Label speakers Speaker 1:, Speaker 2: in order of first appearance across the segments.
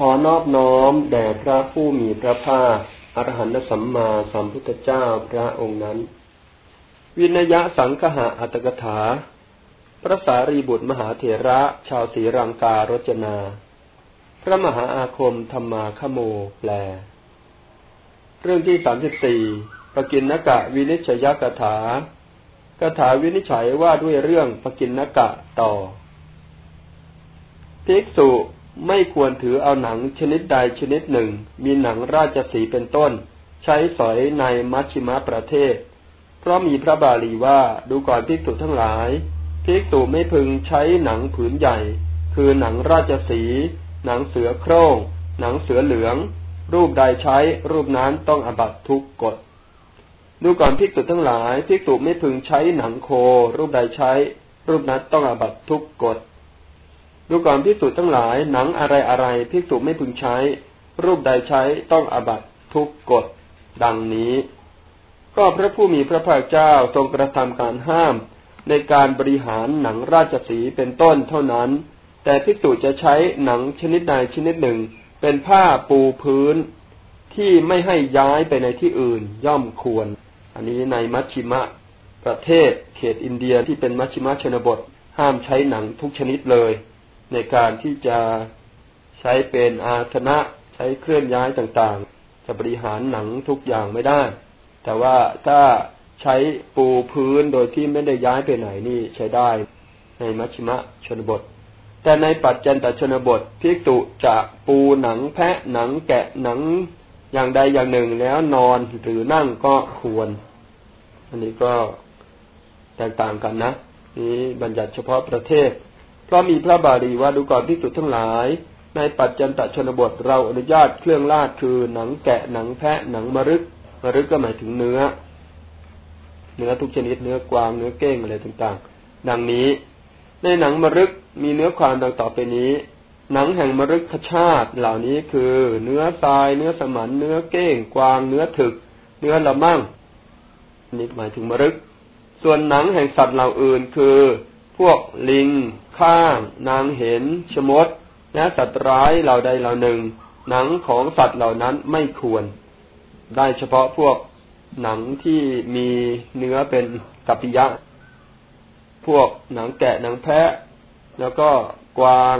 Speaker 1: ขอนอบน้อมแด่พระผู้มีพระภาคอรหันตสัมมาสัมพุทธเจ้าพระองค์นั้น วินยะสังคหะอัตกถา พระสารีบุตรมหาเถระชาวศรีรังการจนา พระมหาอาคมธรรมาขโมแปล เรื่องที่สามสิบสี่ปกินนกะวินิจฉยกถากถาวินิจฉัยว่าด้วยเรื่องปกินนกะต่อ ภิกษุ ไม่ควรถือเอาหนังชนิดใดชนิดหนึ่ง มีหนังราชสีเป็นต้น ใช้สอยในมัชชิมะประเทศ เพราะมีพระบาลีว่าดูก่อนภิกษุทั้งหลายภิกษุไม่พึงใช้หนังผืนใหญ่ คือหนังราชสี หนังเสือโคร่ง หนังเสือเหลือง รูปใดใช้รูปนั้นต้องอบัตทุกกฎดูก่อนภิกษุทั้งหลายภิกษุไม่พึงใช้หนังโค รูปใดใช้ รูปนั้นต้องอบัตทุกกฎ ดูก่อนพิสูจทั้งหลายหนังอะไรอะไรพิสูจไม่พึงใช้ รูปใดใช้ต้องอบัตทุกกฎดังนี้ ก็พระผู้มีพระภาคเจ้าทรงกระทำการห้าม ในการบริหารหนังราชสีเป็นต้นเท่านั้น แต่พิสูจจะใช้หนังชนิดใดชนิดหนึ่ง เป็นผ้าปูพื้น ที่ไม่ให้ย้ายไปในที่อื่นย่อมควร อันนี้ในมัชชิมะ ประเทศเขตอินเดียที่เป็นมัชชิมะชนบท ห้ามใช้หนังทุกชนิดเลย ในการที่จะใช้เป็นอาสนะใช้เคลื่อนย้ายต่างๆ จะบริหารหนังทุกอย่างไม่ได้ แต่ว่าถ้าใช้ปูพื้นโดยที่ไม่ได้ย้ายไปไหนนี่ใช้ได้ในมัชชิมะชนบท แต่ในปัจจันตชนบทพิกตุจะปูหนังแพะหนังแกะหนังอย่างใดอย่างหนึ่งแล้วนอนหรือนั่งก็ควร อันนี้ก็แตกต่างกันนะ นี้บัญญัติเฉพาะประเทศ เพราะมีพระบาลีว่าดูก่อนพิสุดทั้งหลาย ในปัจจันตชนบทเราอนุญาตเครื่องลาดคือหนังแกะหนังแพะหนังมรึกมรึกก็หมายถึงเนื้อ เนื้อทุกชนิดเนื้อกวางเนื้อเก้งอะไรต่างๆ ดังนี้ ในหนังมรึกมีเนื้อความดังต่อไปนี้ หนังแห่งมรึกขชาติเหล่านี้คือ เนื้อทราย เนื้อสมันเนื้อเก้ง กวาง เนื้อถึก เนื้อละมั่งนี่หมายถึงมรึก ส่วนหนังแห่งสัตว์เหล่าอื่นคือ พวกลิง ข้าง นางเห็น ชมดและสัตว์ร้ายเหล่าใดเหล่าหนึ่ง หนังของสัตว์เหล่านั้นไม่ควร ได้เฉพาะพวกหนังที่มีเนื้อเป็นกัปปิยะ พวกหนังแกะหนังแพะ แล้วก็กวาง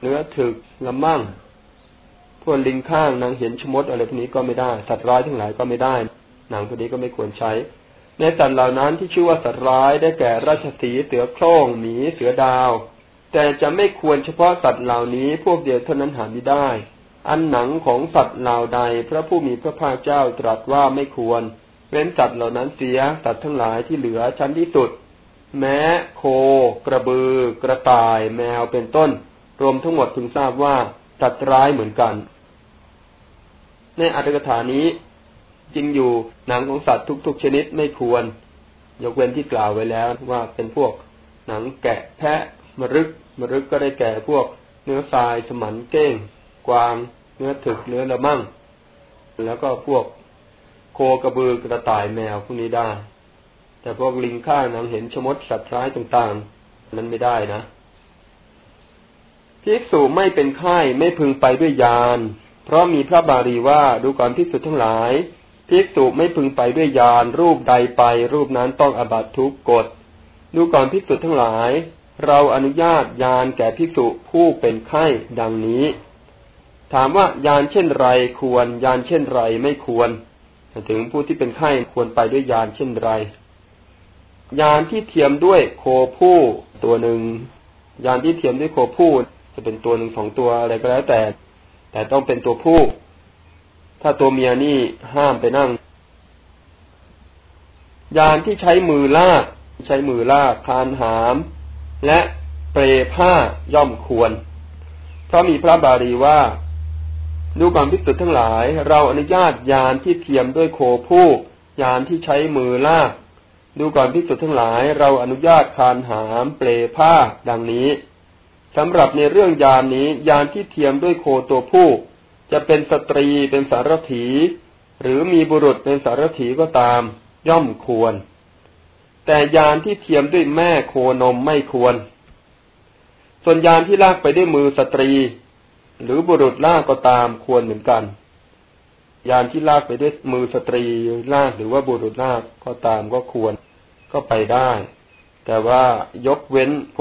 Speaker 1: เนื้อถึกละมั่ง พวกลิงข้างนางเห็นชมดอะไรพวกนี้ก็ไม่ได้ สัตว์ร้ายทั้งหลายก็ไม่ได้ หนังพวกนี้ก็ไม่ควรใช้ ในสัตว์เหล่านั้นที่ชื่อว่าสัตว์ร้ายได้แก่ราชสีเสือโคร่งหมีเสือดาว แต่จะไม่ควรเฉพาะสัตว์เหล่านี้พวกเดียวเท่านั้นหาไม่ได้ อันหนังของสัตว์เหล่าใด พระผู้มีพระภาคเจ้าตรัสว่าไม่ควร เว้นสัตว์เหล่านั้นเสียสัตว์ทั้งหลายที่เหลือชั้นที่สุด แม้โค กระบือ กระต่าย แมวเป็นต้น รวมทั้งหมดถึงทราบว่าสัตว์ร้ายเหมือนกัน ในอัตถกถานี้ จริงอยู่หนังของสัตว์ทุก ๆ ชนิดไม่ควร ยกเว้นที่กล่าวไว้แล้วว่าเป็นพวกหนังแกะแพะมรึกมรึกก็ได้แก่พวกเนื้อทรายสมันเก้ง กวาง เนื้อถึกเนื้อละมั่ง แล้วก็พวกโคกระบือกระต่ายแมวพวกนี้ได้ แต่พวกลิงข้างนังเห็นชมดสัตว์ร้ายต่างๆ นั้นไม่ได้นะภิกษุไม่เป็นไข้ไม่พึงไปด้วยยาน เพราะมีพระบาลีว่าดูก่อนภิกษุทั้งหลาย ภิกษุไม่พึงไปด้วยยานรูปใดไป รูปนั้นต้องอบัตทุกกฎดูก่อนภิกษุทั้งหลาย เราอนุญาตยานแก่ภิกษุผู้เป็นไข้ดังนี้ ถามว่ายานเช่นไรควร ยานเช่นไรไม่ควร ถึงผู้ที่เป็นไข้ควรไปด้วยยานเช่นไร ยานที่เทียมด้วยโคผู้ตัวหนึ่ง ยานที่เทียมด้วยโคผู้จะเป็นตัวหนึ่งสองตัวอะไรก็แล้วแต่ แต่ต้องเป็นตัวผู้ ถ้าตัวเมียนี่ห้ามไปนั่ง ยานที่ใช้มือลากใช้มือลากคานหาม และเปรผ้าย่อมควร เพราะมีพระบาลีว่า ดูความพิสุทธ์ทั้งหลาย เราอนุญาตยานที่เทียมด้วยโคผู้ยานที่ใช้มือลาก ดูก่อนพิสุทธ์ทั้งหลาย เราอนุญาตคานหาม เปลผ้าดังนี้สำหรับในเรื่องยานนี้ยานที่เทียมด้วยโคตัวผู้ จะเป็นสตรีเป็นสารถี หรือมีบุรุษเป็นสารถีก็ตาม ย่อมควร แต่ยานที่เทียมด้วยแม่โคนมไม่ควร ส่วนยานที่ลากไปด้วยมือสตรี หรือบุรุษลากก็ตามควรเหมือนกัน ยานที่ลากไปด้วยมือสตรีลากหรือว่าบุรุษลากก็ตามก็ควรก็ไปได้ แต่ว่ายกเว้นโพ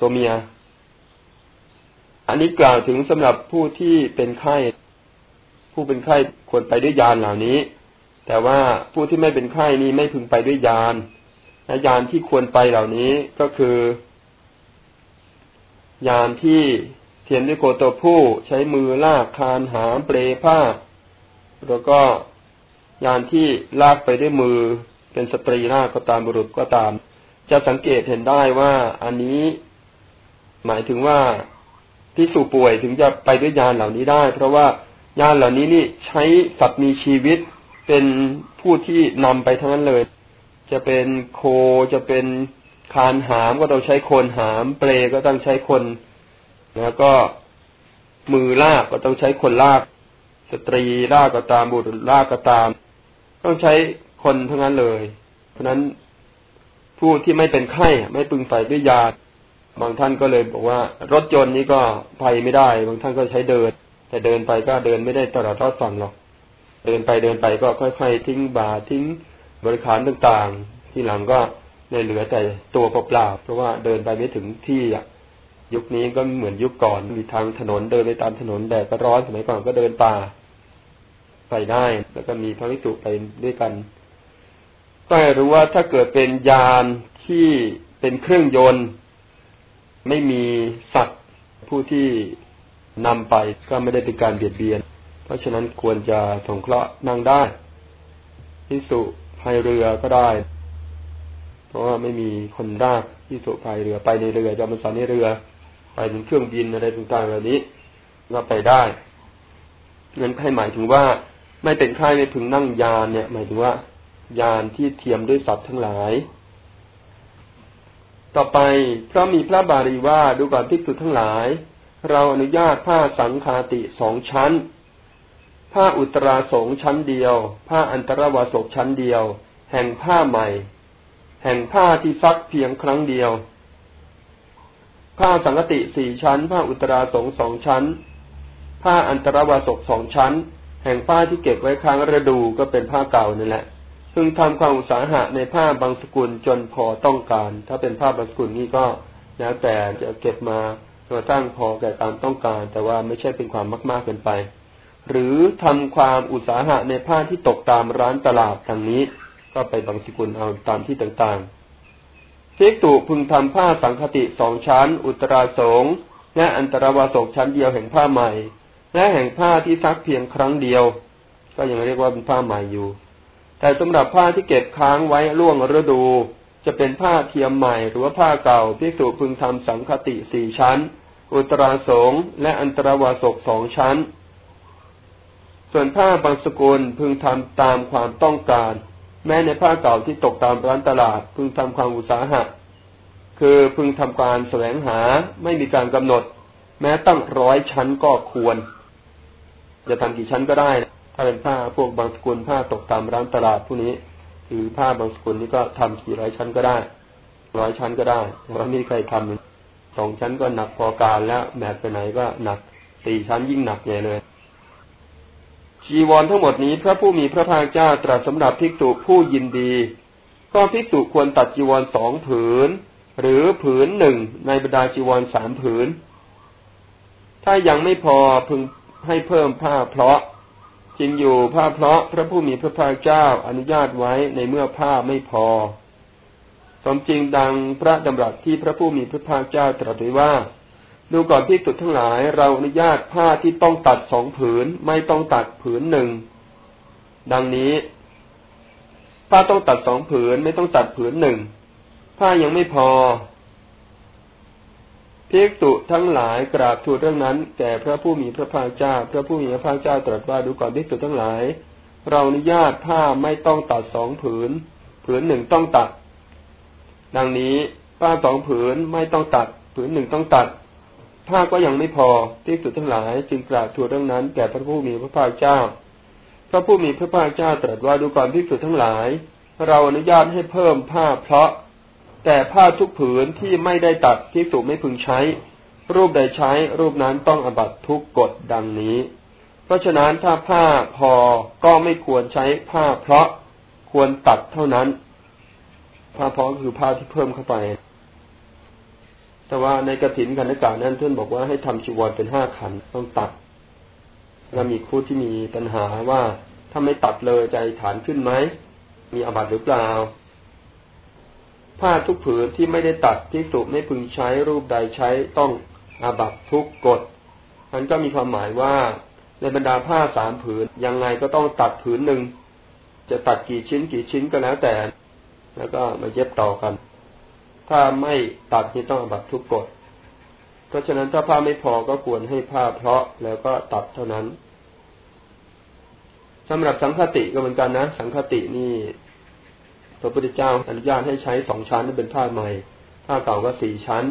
Speaker 1: ตัวเมีย อันนี้กล่าวถึงสำหรับผู้ที่เป็นไข้ ผู้เป็นไข้ควรไปด้วยยานเหล่านี้ แต่ว่าผู้ที่ไม่เป็นไข้นี้ไม่พึงไปด้วยยานยานที่ควรไปเหล่านี้ก็คือยานที่เทียนด้วยโกตัวผู้ใช้มือลากคานหามเปลผ้า แล้วก็ยานที่ลากไปด้วยมือเป็นสตรีลากก็ตามบุรุษก็ตาม จะสังเกตเห็นได้ว่าอันนี้หมายถึงว่า พิสูป่วยถึงจะไปด้วยยานเหล่านี้ได้ เพราะว่ายานเหล่านี้นี่ใช้สัตว์มีชีวิตเป็นผู้ที่นำไปทั้งนั้นเลย จะเป็นโคจะเป็นคานหามก็ต้องใช้คนหาม เปลก็ต้องใช้คนแล้วก็มือลากก็ต้องใช้คนลาก สตรีลากก็ตามบุตรลากก็ตาม ต้องใช้คนทั้งนั้นเลย เพราะนั้นผู้ที่ไม่เป็นไข้ไม่ปึงไฟด้วยยา บางท่านก็เลยบอกว่ารถยนต์นี้ก็ไปไม่ได้ บางท่านก็ใช้เดิน แต่เดินไปก็เดินไม่ได้ตลอดรอดฝั่งหรอกเดินไปเดินไปก็ค่อยๆทิ้งบาทิ้งบริขารต่างๆ ที่หลังก็เลยเหลือแต่ตัวเปล่าเพราะว่าเดินไปไม่ถึงที่อะยุคนี้ก็เหมือนยุคก่อนมีทางถนนเดินไปตามถนนแดดก็ร้อนสมัยก่อนก็เดินป่าไปได้ แล้วก็มีพระวิสุไปด้วยกันก็ให้รู้ว่าถ้าเกิดเป็นยานที่เป็นเครื่องยนต์ ไม่มีสัตว์ผู้ที่นำไปก็ไม่ได้เป็นการเบียดเบียน เพราะฉะนั้นควรจะสงเคราะห์นั่งได้พิสุพายเรือก็ได้ เพราะว่าไม่มีคนรากพิสุพายเรือไปในเรือจะมาสอนในเรือ ไปถึงเครื่องบินอะไรต่างๆเหล่านี้ก็ไปได้เงินให้หมายถึงว่าไม่เป็นค่ายไม่พึงนั่งยานเนี่ย หมายถึงว่ายานที่เทียมด้วยสัตว์ทั้งหลาย ต่อไปเพราะมีพระบาลีว่าดูก่อนพิกษุทั้งหลาย เราอนุญาตผ้าสังคาติสองชั้น ผ้าอุตราสงชั้นเดียว ผ้าอันตรวาสกชั้นเดียว แห่งผ้าใหม่ แห่งผ้าที่ซักเพียงครั้งเดียว ผ้าสังกติสี่ชั้น ผ้าอุตราสงสองชั้น ผ้าอันตรวาสกสองชั้น แห่งผ้าที่เก็บไว้ค้างฤดูก็เป็นผ้าเก่านั่นแหละ พึงทำความอุตสาหะในผ้าบางสกุลจนพอต้องการ ถ้าเป็นผ้าบางสกุลนี่ก็แล้วแต่จะเก็บมาตัวตั้งพอแก่ตามต้องการ แต่ว่าไม่ใช่เป็นความมาก ๆเกินไป หรือทำความอุตสาหะในผ้าที่ตกตามร้านตลาดทางนี้ ก็ไปบางสกุลเอาตามที่ต่างๆภิกษุพึงทำผ้าสังคติสองชั้น อุตราสงและอันตรวาสกชั้นเดียวแห่งผ้าใหม่ และแห่งผ้าที่ซักเพียงครั้งเดียว ก็ยังเรียกว่าเป็นผ้าใหม่อยู่ แต่สำหรับผ้าที่เก็บค้างไว้ล่วงฤดู จะเป็นผ้าเทียมใหม่หรือว่าผ้าเก่าภิกษุพึงทำสังคติสี่ชั้น อุตราสงและอันตรวาสกสองชั้น ส่วนผ้าบางสกุลพึงทำตามความต้องการ แม้ในผ้าเก่าที่ตกตามร้านตลาด พึงทำความอุตสาหะ คือพึงทำการแสวงหาไม่มีการกำหนด แม้ตั้งร้อยชั้นก็ควร จะทำกี่ชั้นก็ได้ ถ้าเป็นผ้าพวกบางสกุลผ้าตกตามร้านตลาดพวกนี้หรือผ้าบางสกุลนี้ก็ทำกี่ร้อยชั้นก็ได้ร้อยชั้นก็ได้แต่ว่าไม่มีใครทำสองชั้นก็หนักพอการแล้วแบกไปไหนก็หนักสี่ชั้นยิ่งหนักใหญ่เลยจีวรทั้งหมดนี้พระผู้มีพระภาคเจ้าตรัสสำหรับภิกษุผู้ยินดี ก็ภิกษุควรตัดจีวรสองผืน หรือผืนหนึ่งในบรรดาจีวรสามผืน ถ้ายังไม่พอพึงให้เพิ่มผ้าเพราะ จริงอยู่ผ้าเพราะพระผู้มีพระภาคเจ้าอนุญาตไว้ในเมื่อผ้าไม่พอ สมจริงดังพระดำรัสที่พระผู้มีพระภาคเจ้าตรัสไว้ว่า ดูก่อนที่สุดทั้งหลายเราอนุญาตผ้าที่ต้องตัดสองผืน ไม่ต้องตัดผืนหนึ่ง ดังนี้ ผ้าต้องตัดสองผืนไม่ต้องตัดผืนหนึ่งผ้ายังไม่พอ ภิกษุทั้งหลายกราบทูลเรื่องนั้น แก่พระผู้มีพระภาคเจ้า พระผู้มีพระภาคเจ้าตรัสว่าดูก่อนภิกษุทั้งหลาย เราอนุญาตผ้าไม่ต้องตัดสองผืน ผืนหนึ่งต้องตัด ดังนี้ผ้าสองผืนไม่ต้องตัด ผืนหนึ่งต้องตัด ผ้าก็ยังไม่พอที่สุดทั้งหลาย จึงกราบทูลเรื่องนั้น แก่พระผู้มีพระภาคเจ้า พระผู้มีพระภาคเจ้าตรัสว่าดูก่อนพิสุทั้งหลาย เราอนุญาตให้เพิ่มผ้าเพราะ แต่ผ้าทุกผืนที่ไม่ได้ตัดที่สุไม่พึงใช้ รูปใดใช้รูปนั้นต้องอบัตทุกกฎดังนี้ เพราะฉะนั้นถ้าผ้าพอก็ไม่ควรใช้ผ้าเพราะควรตัดเท่านั้น ผ้าเพราะคือผ้าที่เพิ่มเข้าไป แต่ว่าในกระถินกันกานั้นท่านบอกว่าให้ทำชีวรเป็นห้าขันต้องตัดแล้วมีคู่ที่มีปัญหาว่าถ้าไม่ตัดเลยใจฐานขึ้นไหมมีอบัตหรือเปล่า ผ้าทุกผืนที่ไม่ได้ตัดที่สุไม่พึงใช้รูปใดใช้ต้องอาบัตทุกกฎมันก็มีความหมายว่าในบรรดาผ้าสามผืนยังไงก็ต้องตัดผืนหนึ่งจะตัดกี่ชิ้นกี่ชิ้นก็แล้วแต่ แล้วก็มาเย็บต่อกัน ถ้าไม่ตัดนี่ต้องอาบัตทุกกฎเพราะฉะนั้นถ้าผ้าไม่พอก็ควรให้ผ้าเพาะแล้วก็ตัดเท่านั้นสำหรับสังคติก็เหมือนกันนะ สังคตินี่ ระพุทธเจ้าอนุญาตให้ใช้สองชั้นเป็นผ้าใหม่ ผ้าเก่าก็สี่ชั้น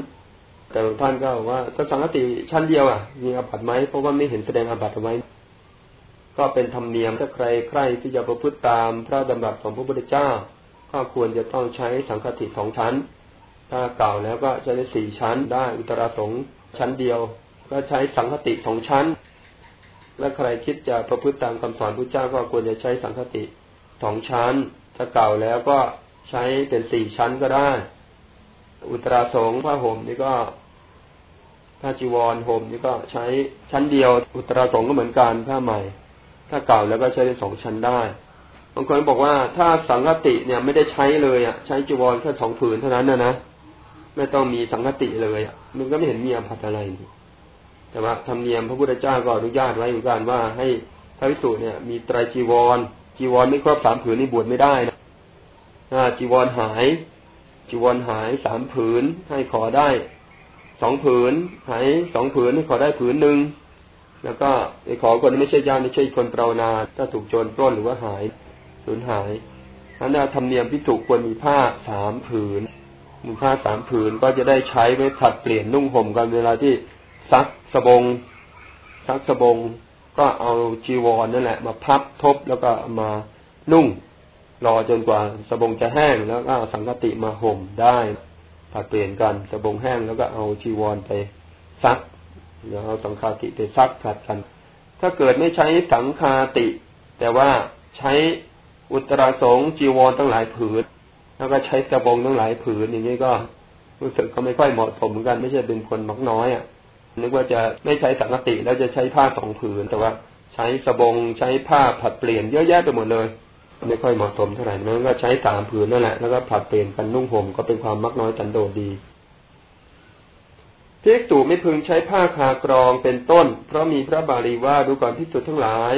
Speaker 1: แต่บางท่านก็บอกว่าก็สังคติชั้นเดียวอะ มีอาบัตไหมเพราะว่าไม่เห็นแสดงอาบัตเอาไว้ ก็เป็นธรรมเนียมถ้าใครใครที่จะประพฤติตามพระดำรัสของพระพุทธเจ้า ก็ควรจะต้องใช้สังคติสองชั้น ถ้าเก่าแล้วก็จะได้สี่ชั้นได้อุตราสงชั้นเดียว ก็ใช้สังคติสองชั้น และใครคิดจะประพฤติตามคำสอนพระเจ้าก็ควรจะใช้สังคติสองชั้น ถ้าเก่าแล้วก็ใช้เป็นสี่ชั้นก็ได้ อุตราสงผ้าห่มนี่ก็ผ้าจีวรห่มนี่ก็ใช้ชั้นเดียว อุตราสงก็เหมือนกันผ้าใหม่ ถ้าเก่าแล้วก็ใช้เป็นสองชั้นได้บางคนบอกว่าถ้าสังคติเนี่ยไม่ได้ใช้เลยอะใช้จีวรแค่สองผืนเท่านั้นนะนะไม่ต้องมีสังคติเลยอะมันก็ไม่เห็นมีอภัตอะไร แต่ว่าธรรมเนียมพระพุทธเจ้าก็อนุญาตไว้เหมือนกันว่าให้พระวิสุเนี่ย มีไตรจีวร จีวรไม่ครบสามผืนนี่บวชไม่ได้นะจีวรหาย จีวรหายสามผืนให้ขอได้สองผืนหายสองผืนให้ขอได้ผืนหนึ่งแล้วก็ไอ้ขอคนไม่ใช่ญาติไม่ใช่คนเปรานาถ้าถูกโจรปล้นหรือว่าหายสูญหายนั้นธรรมเนียมพิจุควรมีผ้าสามผืนมีผ้าสามผืนก็จะได้ใช้ไว้ผัดเปลี่ยนนุ่งห่มกันเวลาที่ซักสบงซักสบง ก็เอาจีวรนั่นแหละ มาพับทบแล้วก็มานุ่ง รอจนกว่าสบงจะแห้งแล้วก็สังกติมาห่มได้ผัดเปลี่ยนกันสบงแห้งแล้วก็เอาจีวรไปซักแล้วเอาสังคาติไปซักผัดกัน ถ้าเกิดไม่ใช้สังคาติ แต่ว่าใช้อุตราสงจีวรตั้งหลายผืนแล้วก็ใช้สบงตั้งหลายผืนอย่างนี้ก็รู้สึกก็ไม่ค่อยเหมาะสมเหมือนกันไม่ใช่เป็นคนมักน้อยอะ นึกว่าจะไม่ใช้สังกติแล้วจะใช้ผ้าสองผืน แต่ว่าใช้สบงใช้ผ้าผัดเปลี่ยนเยอะแยะไปหมดเลย ไม่ค่อยเหมาะสมเท่าไหร่นั้นก็ใช้สามผืนนั่นแหละแล้วก็ผัดเปลี่ยนกันนุ่งห่มก็เป็นความมักน้อยจันโดดดีพิกษุไม่พึงใช้ผ้าคากรองเป็นต้น เพราะมีพระบาลีว่าดูก่อนพิสุทั้งหลาย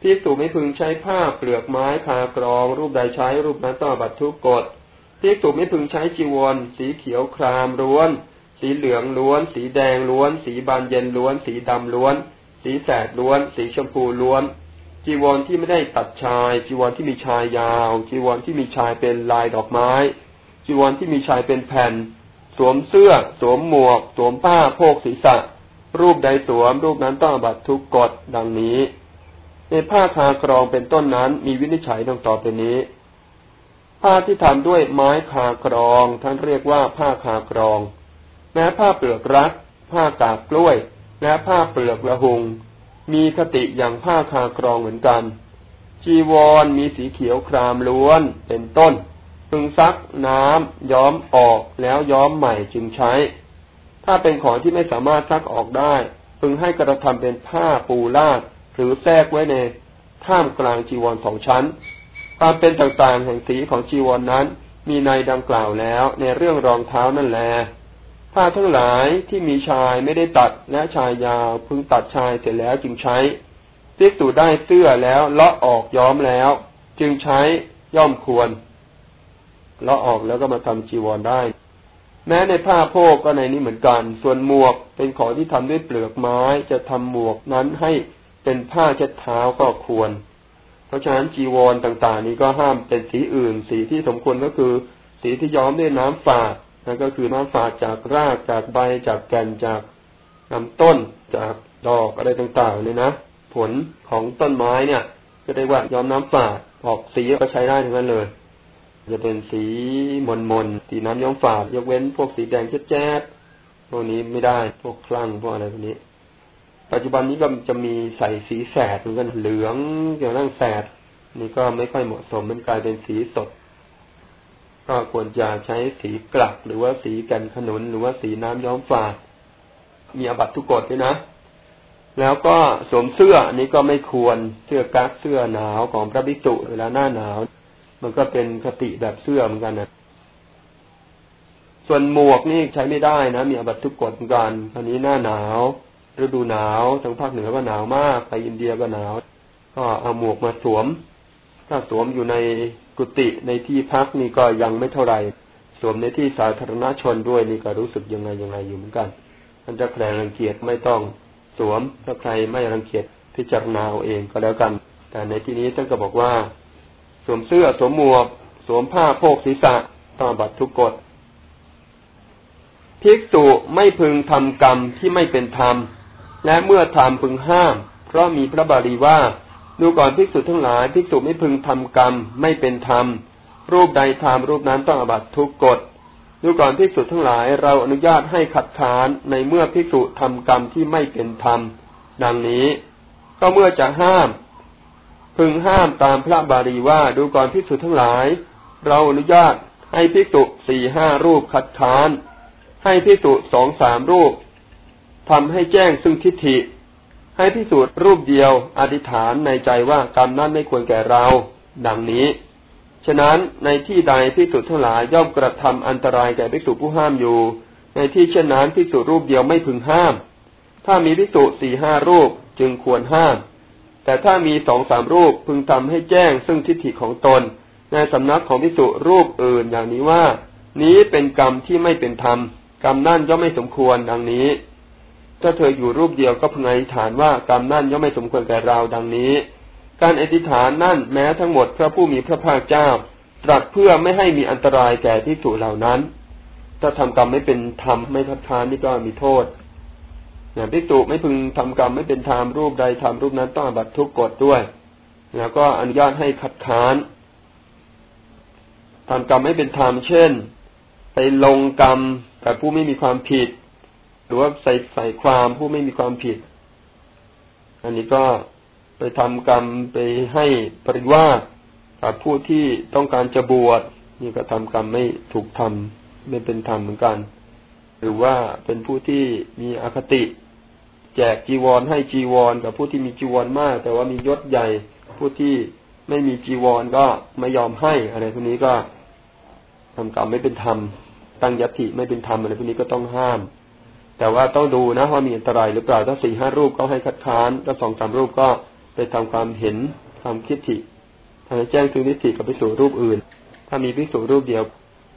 Speaker 1: พิสูไม่พึงใช้ผ้าเปลือกไม้คากรอง รูปใดใช้รูปนั้นต้องบัตทุกกฎพิสูไม่พึงใช้จีวร สีเขียวครามล้วน สีเหลืองล้วน สีแดงล้วน สีบานเย็นล้วน สีดำล้วน สีแสดล้วน สีชมพูล้วน จีวรที่ไม่ได้ตัดชาย จีวรที่มีชายยาว จีวรที่มีชายเป็นลายดอกไม้ จีวรที่มีชายเป็นแผ่น สวมเสื้อ สวมหมวก สวมผ้าโพกศีรษะ รูปใดสวม รูปนั้นต้องบัตทุกกฎดังนี้ ในผ้าคากรองเป็นต้นนั้นมีวินิจฉัยดังต่อไปนี้ผ้าที่ทำด้วยไม้คากรองท่านเรียกว่าผ้าคากรอง แม้ผ้าเปลือกรัก ผ้ากากกล้วย และผ้าเปลือกละหุง มีคติอย่างผ้าคากรองเหมือนกัน จีวรมีสีเขียวครามล้วนเป็นต้น พึงซักน้ำย้อมออกแล้วย้อมใหม่จึงใช้ ถ้าเป็นของที่ไม่สามารถซักออกได้ พึงให้กระทำเป็นผ้าปูลาดหรือแทรกไว้ในท่ามกลางจีวรสองชั้น ความเป็นต่างๆแห่งสีของจีวรนนั้น มีในดังกล่าวแล้วในเรื่องรองเท้านั่นแหละ ผ้าทั้งหลายที่มีชายไม่ได้ตัดและชายยาวพึงตัดชายเสร็จแล้วจึงใช้พิกษุได้เสื้อแล้วเลาะออกย้อมแล้ว จึงใช้ย่อมควรเลาะออกแล้วก็มาทำจีวรได้ แม้ในผ้าโพกก็ในนี้เหมือนกัน ส่วนหมวกเป็นของที่ทำด้วยเปลือกไม้จะทำหมวกนั้นให้เป็นผ้าเช็ดเท้าก็ควร เพราะฉะนั้นจีวรต่างๆ นี้ก็ห้ามเป็นสีอื่น สีที่สมควรก็คือ สีที่ย้อมด้วยน้ำฝาด นั่นก็คือน้ำฝาดจากรากจากใบจากแก่นจากลำต้นจากดอกอะไรต่างๆเลยนะผลของต้นไม้เนี่ย ก็เรียกว่าย้อมน้ำฝาดออกสีก็ใช้ได้ทั้งนั้นเลย จะเป็นสีมนมนสีน้ำย้อมฝาด ยกเว้นพวกสีแดงแจ๊ดพวกนี้ไม่ได้พวกคลั่งพวกอะไรพวกนี้ ปัจจุบันนี้ก็จะมีใส่สีแสดเหมือนกันเหลืองเกี่ยวกับแสดนี่ก็ไม่ค่อยเหมาะสมมันกลายเป็นสีสด ก็ควรจะใช้สีกลักหรือว่าสีแกนขนุนหรือว่าสีน้ำย้อมฝาดมีอบัตทุกกฎด้วยนะ แล้วก็สวมเสื้ออันนี้ก็ไม่ควรเสื้อกั๊กเสื้อหนาวของพระภิกษุเวลาหน้าหนาว มันก็เป็นคติแบบเสื้อเหมือนกันนะส่วนหมวกนี่ใช้ไม่ได้นะมีอบัตทุกกฎเหมือนกันตอนนี้หน้าหนาวฤดูหนาวทางภาคเหนือก็หนาวมากไปอินเดียก็หนาว ก็เอาหมวกมาสวม ถ้าสวมอยู่ใน กุฏิในที่พักนี่ก็ยังไม่เท่าไหร่สวมในที่สาธารณชนด้วยนี่ก็รู้สึกยังไงยังไงอยู่เหมือนกันมันจะใครรังเกียจไม่ต้องสวมถ้าใครไม่รังเกียจพิจารณาเอาเองก็แล้วกัน แต่ในที่นี้ท่านก็บอกว่า สวมเสื้อสวมหมวก สวมผ้าโพกศีรษะต้อบัตทุกกฎภิกษุไม่พึงทำกรรมที่ไม่เป็นธรรม และเมื่อทำพึงห้าม เพราะมีพระบาลีว่า ดูก่อนภิกษุทั้งหลายภิกษุไม่พึงทำกรรม ไม่เป็นธรรม รูปใดทำรูปนั้นต้องอบัตทุกกฎดูก่อนภิกษุทั้งหลายเราอนุญาตให้ขัดขานในเมื่อภิกษุทำกรรมที่ไม่เป็นธรรม ดังนี้ ก็เมื่อจะห้าม พึงห้ามตามพระบาลีว่าดูก่อนภิกษุทั้งหลาย เราอนุญาตให้ภิกษุสี่ห้ารูปขัดขาน ให้พิสูจน์สองสามรูปทำให้แจ้งซึ่งทิฏฐิ ให้พิสูจน์รูปเดียวอธิษฐานในใจว่ากรรมนั้นไม่ควรแก่เรา ดังนี้ ฉะนั้นในที่ใดพิสูจน์ทั้งหลายย่อมกระทำอันตรายแก่พิสูจผู้ห้ามอยู่ ในที่เช่นนั้นพิสูจรูปเดียวไม่พึงห้าม ถ้ามีพิสูจสี่ห้ารูปจึงควรห้าม แต่ถ้ามีสองสามรูปพึงทำให้แจ้งซึ่งทิฏฐิของตน ในสำนักของพิสุรูปอื่นอย่างนี้ว่า นี้เป็นกรรมที่ไม่เป็นธรรม กรรมนั่นย่อมไม่สมควรดังนี้ ถ้าเธออยู่รูปเดียวก็พึงอธิษฐานว่ากรรมนั่นย่อมไม่สมควรแก่เราดังนี้ การอธิษฐานนั่นแม้ทั้งหมดพระผู้มีพระภาคเจ้า ตรัสเพื่อไม่ให้มีอันตรายแก่ที่ถูเหล่านั้น ถ้าทำกรรมไม่เป็นธรรมไม่ทัดทานนี่ก็มีโทษอย่างพิจุไม่พึงทำกรรมไม่เป็นธรรมรูปใดทำรูปนั้นต้องบัตรทุกกฎด้วย แล้วก็อนุญาตให้ขัดขานทำกรรมไม่เป็นธรรมเช่น ไปลงกรรมกับผู้ไม่มีความผิด รือว่าใส่ใส่ความผู้ไม่มีความผิด อันนี้ก็ไปทำกรรมไปให้ปริวาสกับผู้ที่ต้องการจะบวชนี่ก็ทำกรรมไม่ถูกทำไม่เป็นธรรมเหมือนกัน หรือว่าเป็นผู้ที่มีอคติ แจกจีวรให้จีวร กับผู้ที่มีจีวรมาก แต่ว่ามียศใหญ่ ผู้ที่ไม่มีจีวรก็ไม่ยอมให้อะไรพวกนี้ก็ทำกรรมไม่เป็นธรรมตั้งยติไม่เป็นธรรมอะไรพวกนี้ก็ต้องห้าม แต่ว่าต้องดูนะว่ามีอันตรายหรือเปล่าถ้าสี่ห้ารูปก็ให้คัดค้านถ้าสองสามรูปก็ไปทำความเห็นความคิดถิทำให้แจ้งถึงนิติกับพิสูรรูปอื่น ถ้ามีพิสูรรูปเดียว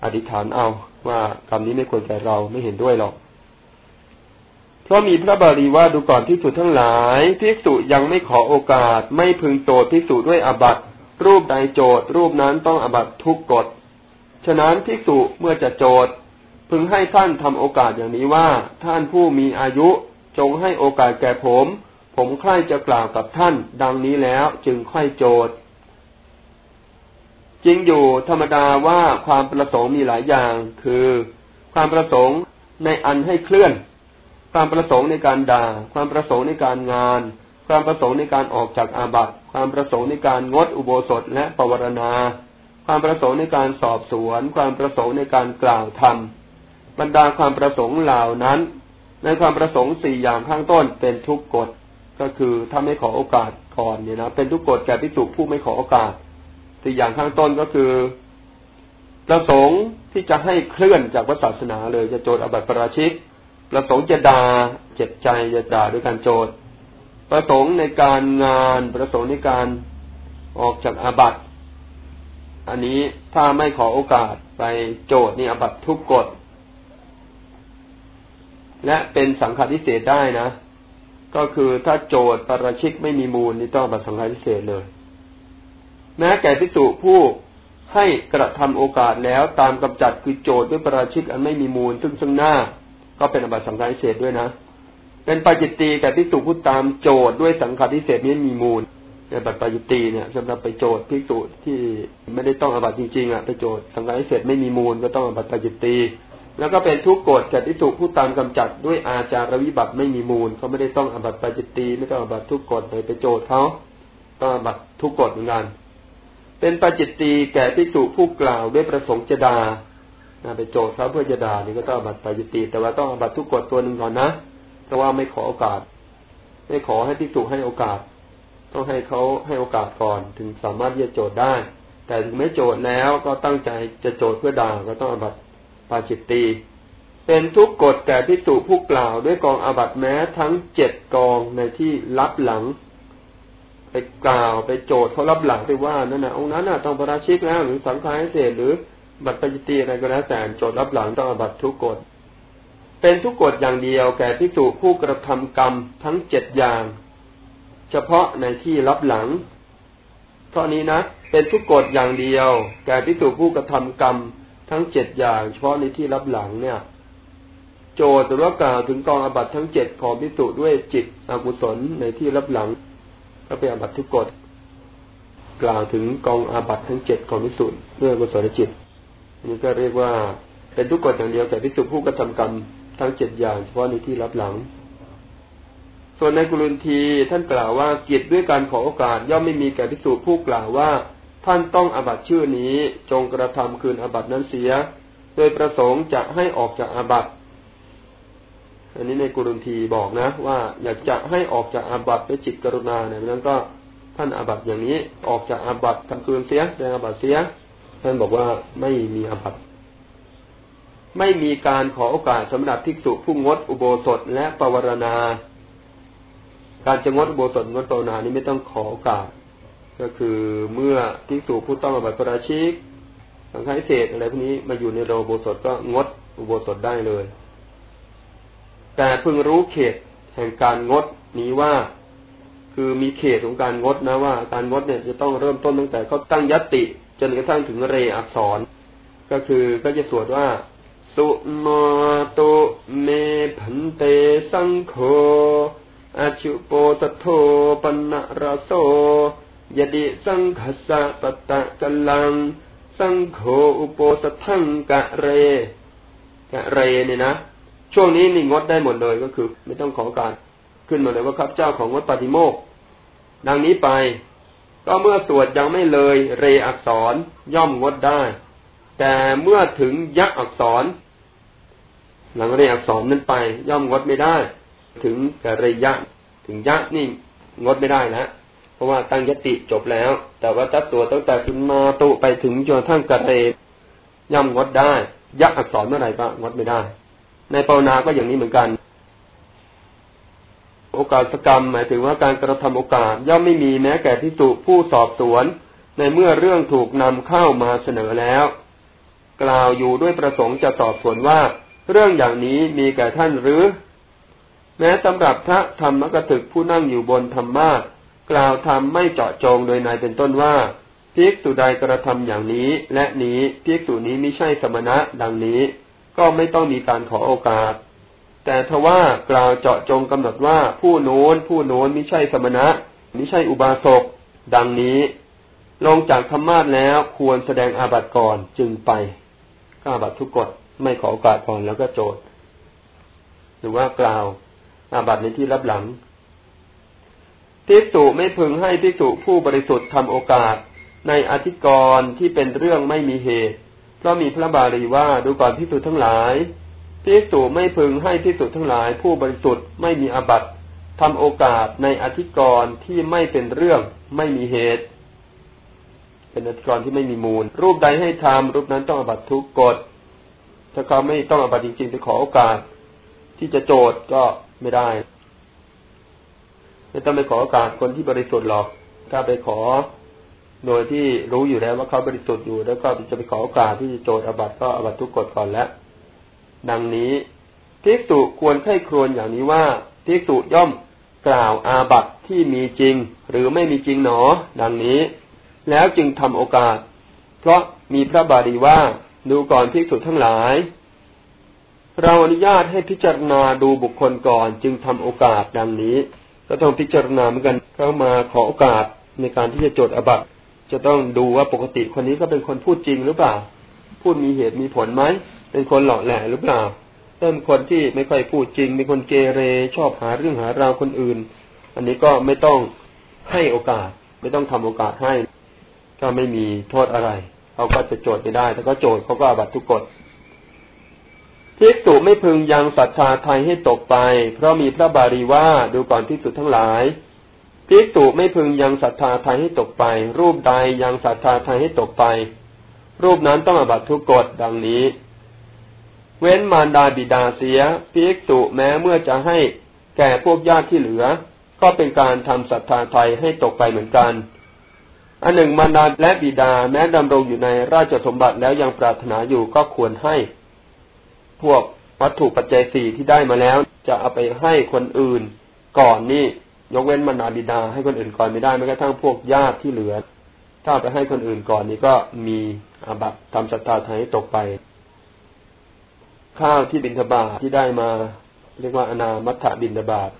Speaker 1: อธิษฐานเอาว่ากรรมนี้ไม่ควรแก่เราไม่เห็นด้วยหรอกเพราะมีพระบาลีว่าดูก่อนพิสูจทั้งหลายพิสูจยังไม่ขอโอกาส ไม่พึงโจทย์พิสูจด้วยอบัตรูปใดโจทย์รูปนั้นต้องอบัตทุกกฎฉะนั้นภิกษุเมื่อจะโจทย์ พึงให้ท่านทำโอกาสอย่างนี้ว่า ท่านผู้มีอายุจงให้โอกาสแก่ผม ผมใคร่จะกล่าวกับท่าน ดังนี้แล้วจึงค่อยโจทย์จริงอยู่ธรรมดาว่าความประสงค์มีหลายอย่าง คือ ความประสงค์ในอันให้เคลื่อน ความประสงค์ในการด่า ความประสงค์ในการงาน ความประสงค์ในการออกจากอาบัติ ความประสงค์ในการงดอุโบสถและปวารณา ความประสงค์ในการสอบสวน ความประสงค์ในการกล่าวธรรม บรรดาความประสงค์เหล่านั้น ในความประสงค์สี่อย่างข้างต้นเป็นทุกกฎก็คือถ้าไม่ขอโอกาสก่อนเนี่ยนะเป็นทุกกฎแก่พิจุผู้ไม่ขอโอกาสสี่อย่างข้างต้นก็คือ ประสงค์ที่จะให้เคลื่อนจากศาสนาเลยจะโจทย์อบัติประราชิกประสงค์จะด่าเจ็บใจจะด่าด้วยการโจทย์ ประสงค์ในการงานประสงค์ในการออกจากอาบัติ อันนี้ถ้าไม่ขอโอกาสไปโจทย์นี่อบัตทุกกฎ และเป็นสังฆาทิเศษได้นะ ก็คือถ้าโจทย์ประชิกไม่มีมูลนี่ต้องบัตสังฆาทิเศษเลย แม้แก่พิสุผู้ให้กระทำโอกาสแล้วตามกำจัดคือโจทย์ด้วยปราชิกอันไม่มีมูลซึ่งซึ่งหน้า ก็เป็นอบัตสังฆาทิเศษด้วยนะ เป็นปาจิตตีแก่พิสุผู้ตามโจทย์ด้วยสังฆาทิเศษนี้มีมูลในบัตรปายุตีเนี่ยสำหรับไปโจทย์พิสูจที่ไม่ได้ต้องอบัตจริงๆอะไปโจทย์สังกัดเสร็จไม่มีมูลก็ต้องอบัตรปายุตี แล้วก็เป็นทุกโกฎแก่ที่ถูกผู้ตามกำจัดด้วยอาจารวิบัติไม่มีมูลเขาไม่ได้ต้องอบัตปาจิตตีไม่ต้องอบัตทุกโกฎเลยไปโจทย์เขาต้องอบัตทุกโกฎเหมือนกันเป็นปาจิตตีแก่ที่ถูกผู้กล่าวด้วยประสงค์จะดาไปโจทย์เขาเพื่อจะด่านี่ก็ต้องอบัตปาจิตตีแต่ว่าต้องอบัตทุกโกฎตัวหนึ่งก่อนนะเพราะว่าไม่ขอโอกาส ไม่ขอให้ที่ถูกให้โอกาส ต้องให้เขาให้โอกาสก่อนถึงสามารถที่จะโจทย์ได้ แต่ถึงไม่โจทย์แล้วก็ตั้งใจจะโจทย์เพื่อด่าก็ต้องอบัต ปาจิตตีเป็นทุกกฎแก่พิสูผู้กล่าวด้วยกองอาบัตแม้ทั้งเจ็ดกองในที่รับหลัง ไปกล่าวไปโจทย์เขารับหลังไปว่านั่นนะองค์นั้นน่ะต้องประราชิกแล้วหรือสังฆาเศษหรือบัตรปจิตีอะไรก็แล้วแต่โจทย์รับหลังต้องอาบัตทุกกฎ เป็นทุกกฎอย่างเดียวแก่พิสูผู้กระทำกรรมทั้งเจ็ดอย่าง เฉพาะในที่รับหลังเท่านี้นะเป็นทุกกฎอย่างเดียว แก่พิสูผู้กระทำกรรม ทั้งเจ็ดอย่างเฉพาะในที่รับหลังเนี่ย โจทย์หรือว่ากล่าวถึงกองอบัตทั้งเจ็ดของพิสุด้วยจิตอกุศลในที่รับหลัง ก็เป็นอบัตทุกกฎกล่าวถึงกองอาบัตทั้งเจ็ดของพิสุด้วยอกุศลจิตนี่ก็เรียกว่าเป็นทุกกฎอย่างเดียวแต่พิสุผู้กระทำกรรมทั้งเจ็ดอย่างเฉพาะในที่รับหลัง ส่วนในกุลุนทีท่านกล่าวว่ากิจด้วยการขอโอกาสย่อมไม่มีแก่พิสุผู้กล่าวว่า ท่านต้องอาบัตชื่อนี้จงกระทำคืนอาบัตนั้นเสีย โดยประสงค์จะให้ออกจากอาบัตอันนี้ในกุรุนทีบอกนะ ว่าอยากจะให้ออกจากอาบัติด้วยจิตกรุณาเนี่ยนั้นก็ท่านอาบัติอย่างนี้ออกจากอาบัติทำคืนเสียแดงอาบัติเสีย ท่านบอกว่าไม่มีอาบัติไม่มีการขอโอกาสสำหรับภิกษุผู้งดอุโบสถและปวารณา การจะงดอุโบสถงดปวารณานี้ไม่ต้องขอโอกาส ก็คือเมื่อภิกษุผู้ต้องอบัติประราชิกสังฆาเศษอะไรพวกนี้มาอยู่ในโรโบสถก็งดอุโบสถได้เลย แต่พึงรู้เขตแห่งการงดนี้ว่าคือมีเขตของการงดนะว่า การงดเนี่ยจะต้องเริ่มต้นตั้งแต่เขาตั้งยติ จนกระทั่งถึงเรอักษร ก็คือก็จะสวดว่า สุมาตุเมพันเตสังโฆอาชุโปตโทปนะระโส ยดิสังขสะปตะกัลัง สังโฆอุโปสทังกะเร กะเรเนี่ยนะ ช่วงนี้นี่งดได้หมดเลยก็คือ ไม่ต้องขอการ ขึ้นมาเลยว่าครับเจ้าของงดปฏิโมก ดังนี้ไป ก็เมื่อสวดยังไม่เลย เรอักษรย่อมงดได้ แต่เมื่อถึงยักษ์อักษร หลังเรอักษรนั้นไป ย่อมงดไม่ได้ ถึงแต่เรยะ ถึงยักษ์นี่งดไม่ได้นะ ราะว่าตั้งยติจบแล้ว แต่ว่าถ้าตัวตั้งแต่ขึ้นมาตุไปถึงจนทั้งกระเรย่อมงดได้ ยักษ์อักษรเมื่อไหร่ก็งดไม่ได้ ในภาวนาก็อย่างนี้เหมือนกัน โอกาสกรรม หมายถึงว่าการกระทำโอกาสย่อมไม่มีแม้แก่ที่สุผู้สอบสวน ในเมื่อเรื่องถูกนำเข้ามาเสนอแล้ว กล่าวอยู่ด้วยประสงค์จะสอบสวนว่า เรื่องอย่างนี้มีแก่ท่านหรือ แม้สำหรับพระธรรมกถึกผู้นั่งอยู่บนธรรมะ กล่าวทำไม่เจาะจงโดยนายเป็นต้นว่าภิกษุใดกระทำอย่างนี้ และนี้ภิกษุนี้ไม่ใช่สมณะดังนี้ ก็ไม่ต้องมีการขอโอกาส แต่ทว่ากล่าวเจาะจงกำหนดว่าผู้โน้นผู้โน้นไม่ใช่สมณะไม่ใช่อุบาสกดังนี้ ลงจากธรรมาสแล้วควรแสดงอาบัติก่อนจึงไปก็อาบัติทุกกฎไม่ขอโอกาสก่อนแล้วก็โจทย์ หรือว่ากล่าวอาบัติในที่รับหลัง ทิกษุไม่พึงให้ทิกษุผู้บริสุทธิ์ทำโอกาส ในอธิกรณ์ที่เป็นเรื่องไม่มีเหตุ เพราะมีพระบาลีว่าดูก่อนพิสุทั้งหลายพิสุไม่พึงให้พิสุทั้งหลาย ผู้บริสุทธิ์ไม่มีอาบัตทำโอกาสในอธิกรณ์ที่ไม่เป็นเรื่องไม่มีเหตุ เป็นอธิกรณ์ที่ไม่มีมูล รูปใดให้ทำรูปนั้นต้องอาบัตทุกกฎถ้าเขาไม่ต้องอาบัตจริงๆไปขอโอกาส ที่จะโจทย์ก็ไม่ได้ ไม่ต้องไปขอโอกาสคนที่บริสุทธิ์หรอก ถ้าไปขอ โดยที่รู้อยู่แล้วว่าเขาบริสุทธิ์อยู่ แล้วก็จะไปขอโอกาสที่โจทย์อบัตก็อบัตทุกกฎก่อนแล้ว ดังนี้ทิกตุควรไข้ครวญอย่างนี้ว่าทิกตุย่อมกล่าวอาบัตที่มีจริง หรือไม่มีจริงหนอ ดังนี้ แล้วจึงทำโอกาส เพราะมีพระบาลีว่าดูก่อนทิกตุทั้งหลายเราอนุญาตให้พิจารณาดูบุคคลก่อนจึงทำโอกาสดังนี้ ก็ต้องพิจารณาเหมือนกันเข้ามาขอโอกาสในการที่จะโจทย์อบัตจะต้องดูว่าปกติคนนี้ก็เป็นคนพูดจริงหรือเปล่า พูดมีเหตุมีผลไหมเป็นคนหล่อแหลหรือเปล่าเป็นคนที่ไม่ค่อยพูดจริงเป็นคนเกเรชอบหาเรื่องหาราวคนอื่น อันนี้ก็ไม่ต้องให้โอกาส ไม่ต้องทำโอกาสให้ ก็ไม่มีโทษอะไรเขาก็จะโจทย์ไม่ได้แต่ก็โจทย์เขาก็อบัตทุกกฎ ภิกษุไม่พึงยังศรัทธาไทยให้ตกไป เพราะมีพระบาลีว่าดูก่อนภิกษุทั้งหลายภิกษุไม่พึงยังศรัทธาไทยให้ตกไป รูปใดยังศรัทธาไทยให้ตกไป รูปนั้นต้องอบัตทุกกฎดังนี้ เว้นมารดาบิดาเสียภิกษุแม้เมื่อจะให้แก่พวกญาติที่เหลือ ก็เป็นการทำศรัทธาไทยให้ตกไปเหมือนกันอันหนึ่งมารดาและบิดาแม้ดำรงอยู่ในราชสมบัติแล้วยังปรารถนาอยู่ก็ควรให้ พวกวัตถุปัจจัยสี่ที่ได้มาแล้ว จะเอาไปให้คนอื่น ก่อนนี่ยกเว้นมารดาบิดา ให้คนอื่นก่อนไม่ได้แม้กระทั่งพวกญาติที่เหลือ ถ้าไปให้คนอื่นก่อนนี่ก็มีอาบัตทำศรัทธาไทยตกไป ข้าวที่บิณฑบาตที่ได้มา เรียกว่าอนามัตถบิณฑบาต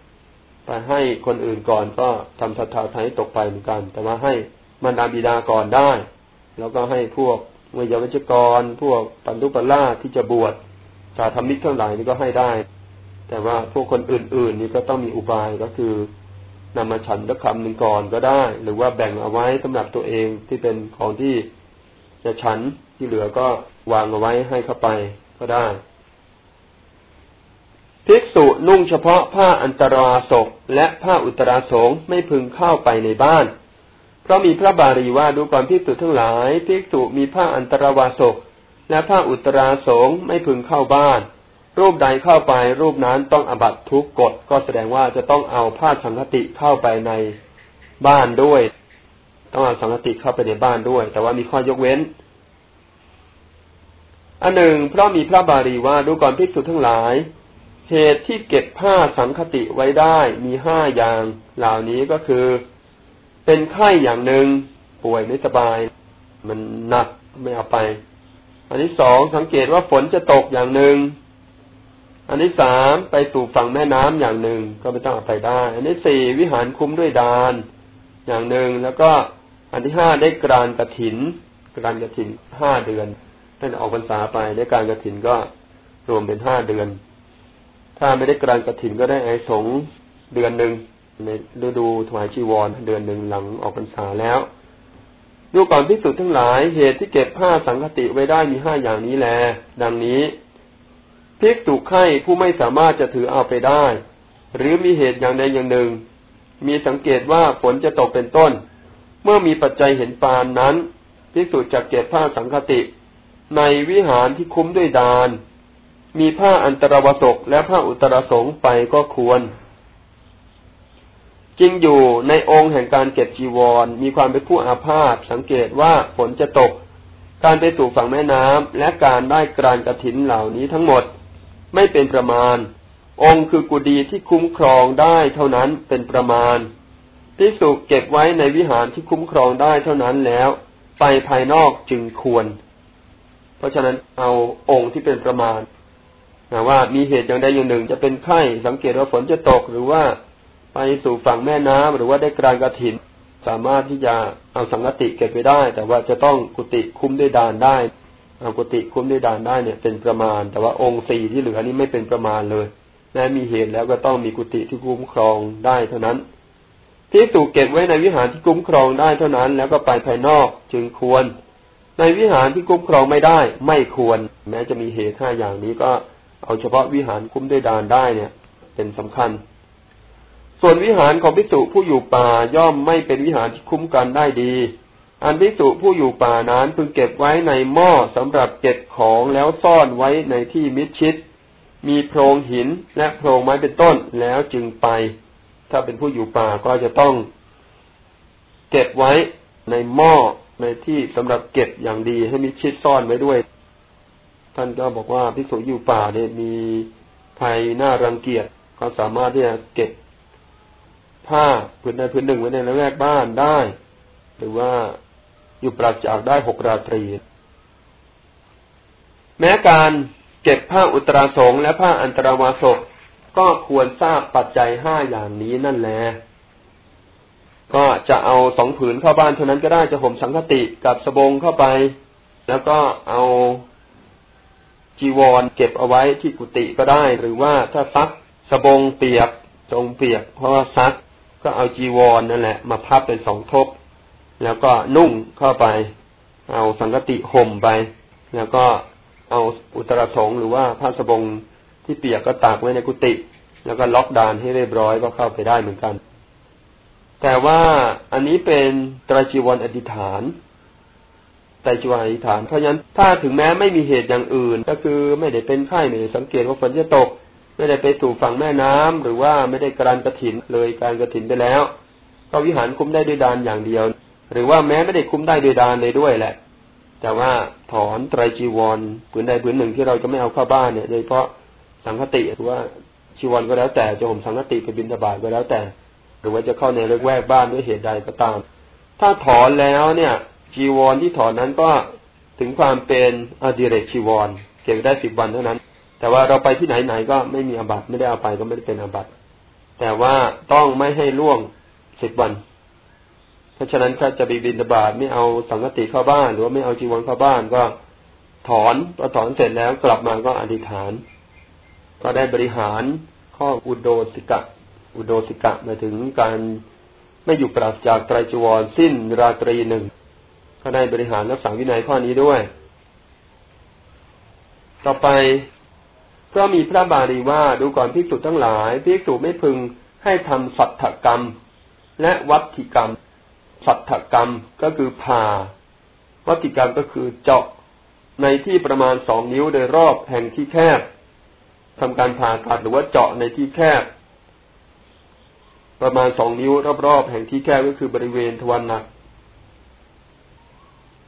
Speaker 1: ไปให้คนอื่นก่อนก็ทำศรัทธาไทยตกไปเหมือนกัน แต่ว่าให้มารดาบิดาก่อนได้ แล้วก็ให้พวกเวยาวัจกร พวกปันธุปลาที่จะบวช สาธมิกทั้งหลายนี่ก็ให้ได้ แต่ว่าพวกคนอื่น ๆ นี่ก็ต้องมีอุบายก็คือนำมาฉันสักคำหนึ่งก่อนก็ได้ หรือว่าแบ่งเอาไว้สำหรับตัวเองที่เป็นของที่จะฉันที่เหลือก็วางเอาไว้ให้เข้าไปก็ได้ภิกษุนุ่งเฉพาะผ้าอันตราศกและผ้าอุตราสงไม่พึงเข้าไปในบ้าน เพราะมีพระบาลีว่าดูก่อนภิกษุทั้งหลายภิกษุมีผ้าอันตรวาสก และผ้าอุตราสงไม่พึงเข้าบ้าน รูปใดเข้าไปรูปนั้นต้องอบัตทุกกฎก็แสดงว่าจะต้องเอาผ้าสังคติเข้าไปในบ้านด้วย ต้องเอาสังคติเข้าไปในบ้านด้วย แต่ว่ามีข้อยกเว้นอันหนึ่งเพราะมีพระบาลีว่าดูก่อนภิกษุทั้งหลาย เหตุที่เก็บผ้าสังคติไว้ได้มีห้าอย่าง เหล่านี้ก็คือ เป็นไข้อย่างหนึ่งป่วยไม่สบาย มันหนักไม่เอาไป อันที่สองสังเกตว่าฝนจะตกอย่างหนึ่ง อันที่สามไปสู่ฝั่งแม่น้ำอย่างหนึ่ง ก็ไม่ต้องอาไปได้ อันที่สี่วิหารคุ้มด้วยดานอย่างหนึ่งแล้วก็อันที่ห้าได้กรานกระถิน กรานกระถินห้าเดือนท่านออกพรรษาไปได้การกระถินก็รวมเป็นห้าเดือน ถ้าไม่ได้กรานกระถินก็ได้ไอสงเดือนหนึ่งในฤดูถวายชีวรเดือนหนึ่งหลังออกพรรษาแล้ว ดูก่อนพิสุทั้งหลายเหตุที่เก็บผ้าสังคติไว้ได้มีห้าอย่างนี้แล ดังนี้พิกตุไข่ผู้ไม่สามารถจะถือเอาไปได้ หรือมีเหตุอย่างใดอย่างหนึ่ง มีสังเกตว่าฝนจะตกเป็นต้น เมื่อมีปัจจัยเห็นปานนั้นพิกตุจะเก็บผ้าสังคติ ในวิหารที่คุ้มด้วยดาน มีผ้าอันตรวสกและผ้าอุตรสงไปก็ควร จริงอยู่ในองค์แห่งการเก็บจีวร มีความเป็นผู้อาพาธสังเกตว่าฝนจะตก การไปสู่ฝั่งแม่น้ำและการได้กรานกระถินเหล่านี้ทั้งหมด ไม่เป็นประมาณ องค์คือกุดีที่คุ้มครองได้เท่านั้นเป็นประมาณพิสุเก็บไว้ในวิหารที่คุ้มครองได้เท่านั้นแล้ว ไปภายนอกจึงควร เพราะฉะนั้นเอาองค์ที่เป็นประมาณว่ามีเหตุอย่างใดอย่างหนึ่งจะเป็นไข้สังเกตว่าฝนจะตกหรือว่า ไปสู่ฝั่งแม่น้ำหรือว่าได้กรานกระถิน สามารถที่จะเอาสังกติเก็บไปได้ แต่ว่าจะต้องกุฏิคุ้มด้วยดานได้เอากุฏิคุ้มด้วยดานได้เนี่ย เป็นประมาณ แต่ว่าองค์สี่ที่เหลือนี่ไม่เป็นประมาณเลยแม้มีเหตุแล้วก็ต้องมีกุฏิที่คุ้มครองได้เท่านั้นที่สูกเก็บไว้ในวิหารที่คุ้มครองได้เท่านั้น แล้วก็ไปภายนอกจึงควร ในวิหารที่คุ้มครองไม่ได้ ไม่ควร แม้จะมีเหตุห้าอย่างนี้ก็เอาเฉพาะวิหารคุ้มด้วยดานได้เนี่ย เป็นสำคัญ ส่วนวิหารของพิสุผู้อยู่ป่าย่อมไม่เป็นวิหารที่คุ้มกันได้ดี อันพิสุผู้อยู่ป่านั้นพึงเก็บไว้ในหม้อสำหรับเก็บของแล้วซ่อนไว้ในที่มิดชิด มีโพรงหินและโพรงไม้เป็นต้นแล้วจึงไป ถ้าเป็นผู้อยู่ป่าก็จะต้อง เก็บไว้ในหม้อในที่สำหรับเก็บอย่างดีให้มิดชิดซ่อนไว้ด้วย ท่านก็บอกว่าพิสุอยู่ป่าเนี่ยมีภัยน่ารังเกียจเขาสามารถที่จะเก็บ ผ้าพื้นใดพื้นหนึ่งไว้ในละแวกบ้านได้ หรือว่าอยู่ปราศจากได้หกราตรี แม้การเก็บผ้าอุตราสงและผ้าอันตรวาสกก็ควรทราบปัจจัยห้าอย่างนี้นั่นแหละก็จะเอาสองผืนเข้าบ้านเท่านั้นก็ได้จะห่มสังคติกับสบงเข้าไป แล้วก็เอาจีวรเก็บเอาไว้ที่กุฏิก็ได้ หรือว่าถ้าซักสบงเปียกจงเปียกเพราะว่าซัก ก็เอาจีวรนนั่นแหละ มาพับเป็นสองทบ แล้วก็นุ่งเข้าไป เอาสังกติห่มไป แล้วก็เอาอุตรสงหรือว่าผ้าสบงที่เปียกก็ตากไว้ในกุฏิแล้วก็ล็อกดานให้เรียบร้อยก็เข้าไปได้เหมือนกัน แต่ว่าอันนี้เป็นตรจีวรอธิษฐานไตรจีวรอธิษฐานเพราะฉะนั้นถ้าถึงแม้ไม่มีเหตุอย่างอื่น ก็คือไม่ได้เป็นไข้ไม่ได้สังเกตว่าฝนจะตก ไม่ได้ไปสู่ฝั่งแม่น้ำหรือว่าไม่ได้กานกระถินเลยการกระถินไปแล้ว ก็วิหารคุ้มได้ด้วยดานอย่างเดียว หรือว่าแม้ไม่ได้คุ้มได้ด้วยดานเลยด้วยแหละ แต่ว่าถอนไตรจีวรผืนใดผืนหนึ่งที่เราจะไม่เอาเข้าบ้านเนี่ยโดยเฉพาะสังคติหรือว่าชีวรก็แล้วแต่จะห่มสังกติไปบินทบาทก็แล้วแต่ หรือว่าจะเข้าในเล็กแวกบ้านด้วยเหตุใดก็ตาม ถ้าถอนแล้วเนี่ย จีวรที่ถอนนั้นก็ถึงความเป็นอดิเรกจีวรเก็บได้สิบวันเท่านั้น แต่ว่าเราไปที่ไหนไหนก็ไม่มีอาบัติไม่ได้เอาไปก็ไม่ได้เป็นอาบัติแต่ว่าต้องไม่ให้ล่วงสิบวัน เพราะฉะนั้นถ้าจะไปบินบาทไม่เอาสังกติเข้าบ้าน หรือว่าไม่เอาจีวรเข้าบ้านก็ถอนพอถอนเสร็จแล้วกลับมาก็อธิษฐาน ก็ได้บริหารข้ออุโดสิกะ อุโดสิกะหมายถึงการไม่อยู่ปราศจากไตรจีวรสิ้นราตรีหนึ่งก็ได้บริหารรักษาวินัยข้อนี้ด้วย ต่อไป เพราะมีพระบาลีว่าดูก่อนพิกษุทั้งหลายพิกษุไม่พึงให้ทำสัตถกรรม และวัตถิกรรม สัตถกรรมก็คือผ่าวัตถิกรรมก็คือเจาะในที่ประมาณสองนิ้วโดยรอบแห่งที่แคบทำการผ่าตัดหรือว่าเจาะในที่แคบ ประมาณสองนิ้วรอบๆแห่งที่แคบก็คือบริเวณทวารหนัก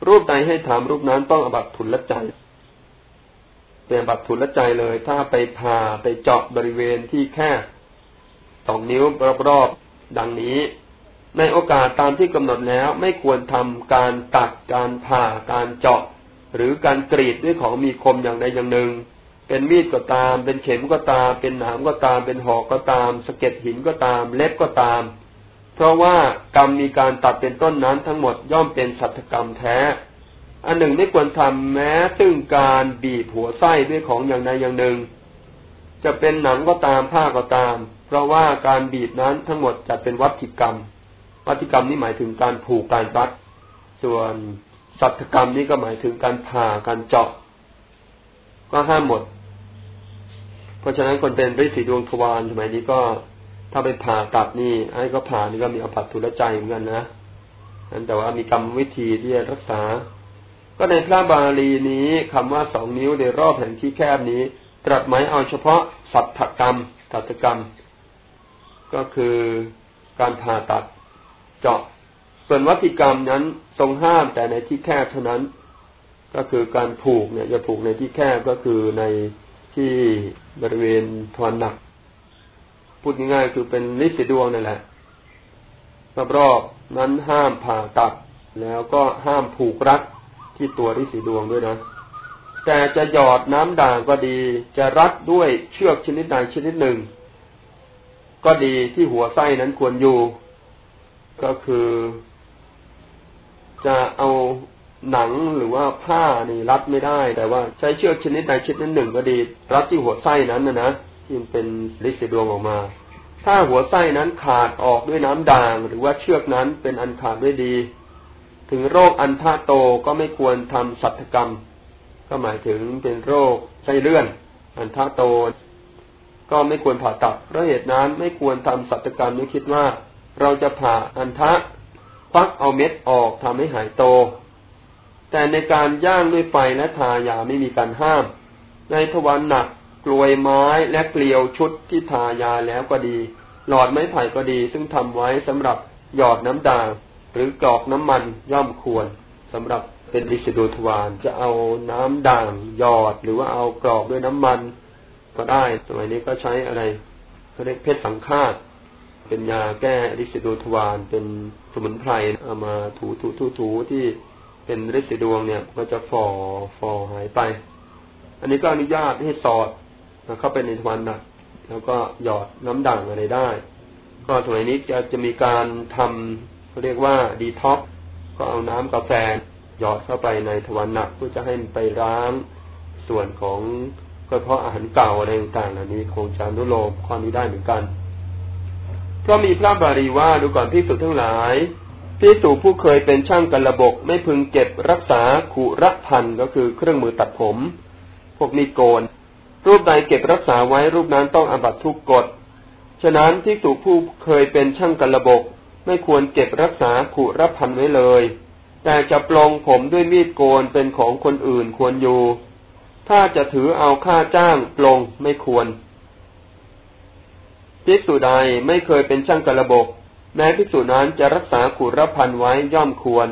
Speaker 1: รูปใดให้ถามรูปนั้นต้องอบัตทุนละใจ เป็นบัตทุนละใจเลย ถ้าไปผ่าไปเจาะบริเวณที่แคบสองนิ้วรอบๆดังนี้ ในโอกาสตามที่กำหนดแล้วไม่ควรทำการตัดการผ่าการเจาะ หรือการกรีดด้วยของมีคมอย่างใดอย่างหนึ่ง เป็นมีดก็ตาม เป็นเข็มก็ตาม เป็นหนามก็ตาม เป็นหอกก็ตามสะเก็ดหินก็ตาม เล็บก็ตาม เพราะว่ากรรมมีการตัดเป็นต้นนั้นทั้งหมดย่อมเป็นสัตกรรมแท้ อันหนึ่งไม่ควรทำแม้ซึ่งการบีบหัวไส้ด้วยของอย่างใดอย่างหนึ่ง จะเป็นหนังก็ตามผ้าก็ตาม เพราะว่าการบีบนั้นทั้งหมดจะเป็นวัตถิกรรม วัตถิกรรมนี่หมายถึงการผูกการรัดส่วนสัตกรรมนี่ก็หมายถึงการผ่าการเจาะ ก็ห้ามหมด เพราะฉะนั้นคนเป็นฤทธิ์สีดวงทวารสมัยนี้ก็ถ้าไปผ่าตัดนี่ไอ้ก็ผ่านี่ก็มีอภัตทุลใจเหมือนกันนะแต่ว่ามีกรรมวิธีที่จะรักษา ก็ในพระบาลีนี้คำว่าสองนิ้วในรอบแห่งที่แคบนี้ ตรัสหมายเอาเฉพาะสัตถกรรมตัตกรรม ก็คือการผ่าตัดเจาะ ส่วนวัติกรรมนั้นทรงห้ามแต่ในที่แคบเท่านั้น ก็คือการผูกเนี่ยจะผูกในที่แคบก็คือในที่บริเวณทวารหนัก พูดง่ายๆคือเป็นลิสิดวงนั่นแหละรอบๆนั้นห้ามผ่าตัดแล้วก็ห้ามผูกรัด ที่ตัวลิสิดวงด้วยนะ แต่จะหยอดน้ำด่างก็ดี จะรัดด้วยเชือกชนิดใดชนิดหนึ่ง ก็ดีที่หัวไส้นั้นควรอยู่ ก็คือ จะเอาหนังหรือว่าผ้านี่รัดไม่ได้ แต่ว่าใช้เชือกชนิดใดชนิดหนึ่งก็ดี รัดที่หัวไส้นั้นนะนะที่มันเป็นลิสิดวงออกมา ถ้าหัวไส้นั้นขาดออกด้วยน้ำด่าง หรือว่าเชือกนั้นเป็นอันขาดด้วยดี ถึงโรคอันท่าโตก็ไม่ควรทำสัตกรรม ก็หมายถึงเป็นโรคไส้เลื่อน อันท่าโต ก็ไม่ควรผ่าตัดเพราะเหตุนั้นไม่ควรทำสัตกรรมนี้คิดว่า เราจะผ่าอันทะควักเอาเม็ดออกทำให้หายโต แต่ในการย่างด้วยไฟและทายาไม่มีการห้าม ในทวารหนักกลวยไม้และเกลียวชุดที่ทายาแล้วก็ดี หลอดไม้ไผ่ก็ดี ซึ่งทำไว้สำหรับหยอดน้ำด่าง หรือกรอกน้ำมันย่อมควรสำหรับเป็นดิสดูทวารจะเอาน้ำด่างหยอด หรือว่าเอากรอกด้วยน้ำมันก็ได้สมัยนี้ก็ใช้อะไรเขาเรียกเพชรสังฆาตเป็นยาแก้ดิสิดูทวารเป็นสมุนไพรเอามาถูถูถูถูที่เป็นฤทธิ์ดวงเนี่ยก็จะฝ่อฝ่อหายไป อันนี้ก็อนุญาตให้สอดเข้าไปในทวารหนักแล้วก็หยอดน้ำด่างอะไรได้ ก็สมัยนี้จะจะมีการทำ เขาเรียกว่าดีท็อกก็เอาน้ำกาแฟหยอดเข้าไปในทวารหนักเพื่อจะให้มันไปล้างส่วนของก็เพาะอาหารเก่าอะไรต่างๆเหล่านี้คงจะนุโลมข้อนี้ได้เหมือนกัน เพราะมีพระบาลีว่าดูก่อนพิสุทั้งหลายพิสุผู้เคยเป็นช่างกันระบบไม่พึงเก็บรักษาขุระพันก็คือเครื่องมือตัดผม พวกมีโกน รูปใดเก็บรักษาไว้รูปนั้นต้องอบัตทุกกฎ ฉะนั้นพิสุผู้เคยเป็นช่างกันระบบ ไม่ควรเก็บรักษาขุระพันไว้เลย แต่จะปลงผมด้วยมีดโกนเป็นของคนอื่นควรอยู่ ถ้าจะถือเอาค่าจ้างปลงไม่ควรภิกษุใดไม่เคยเป็นช่างกระบกแม้ภิกษุนั้นจะรักษาขุรพันไว้ย่อมควร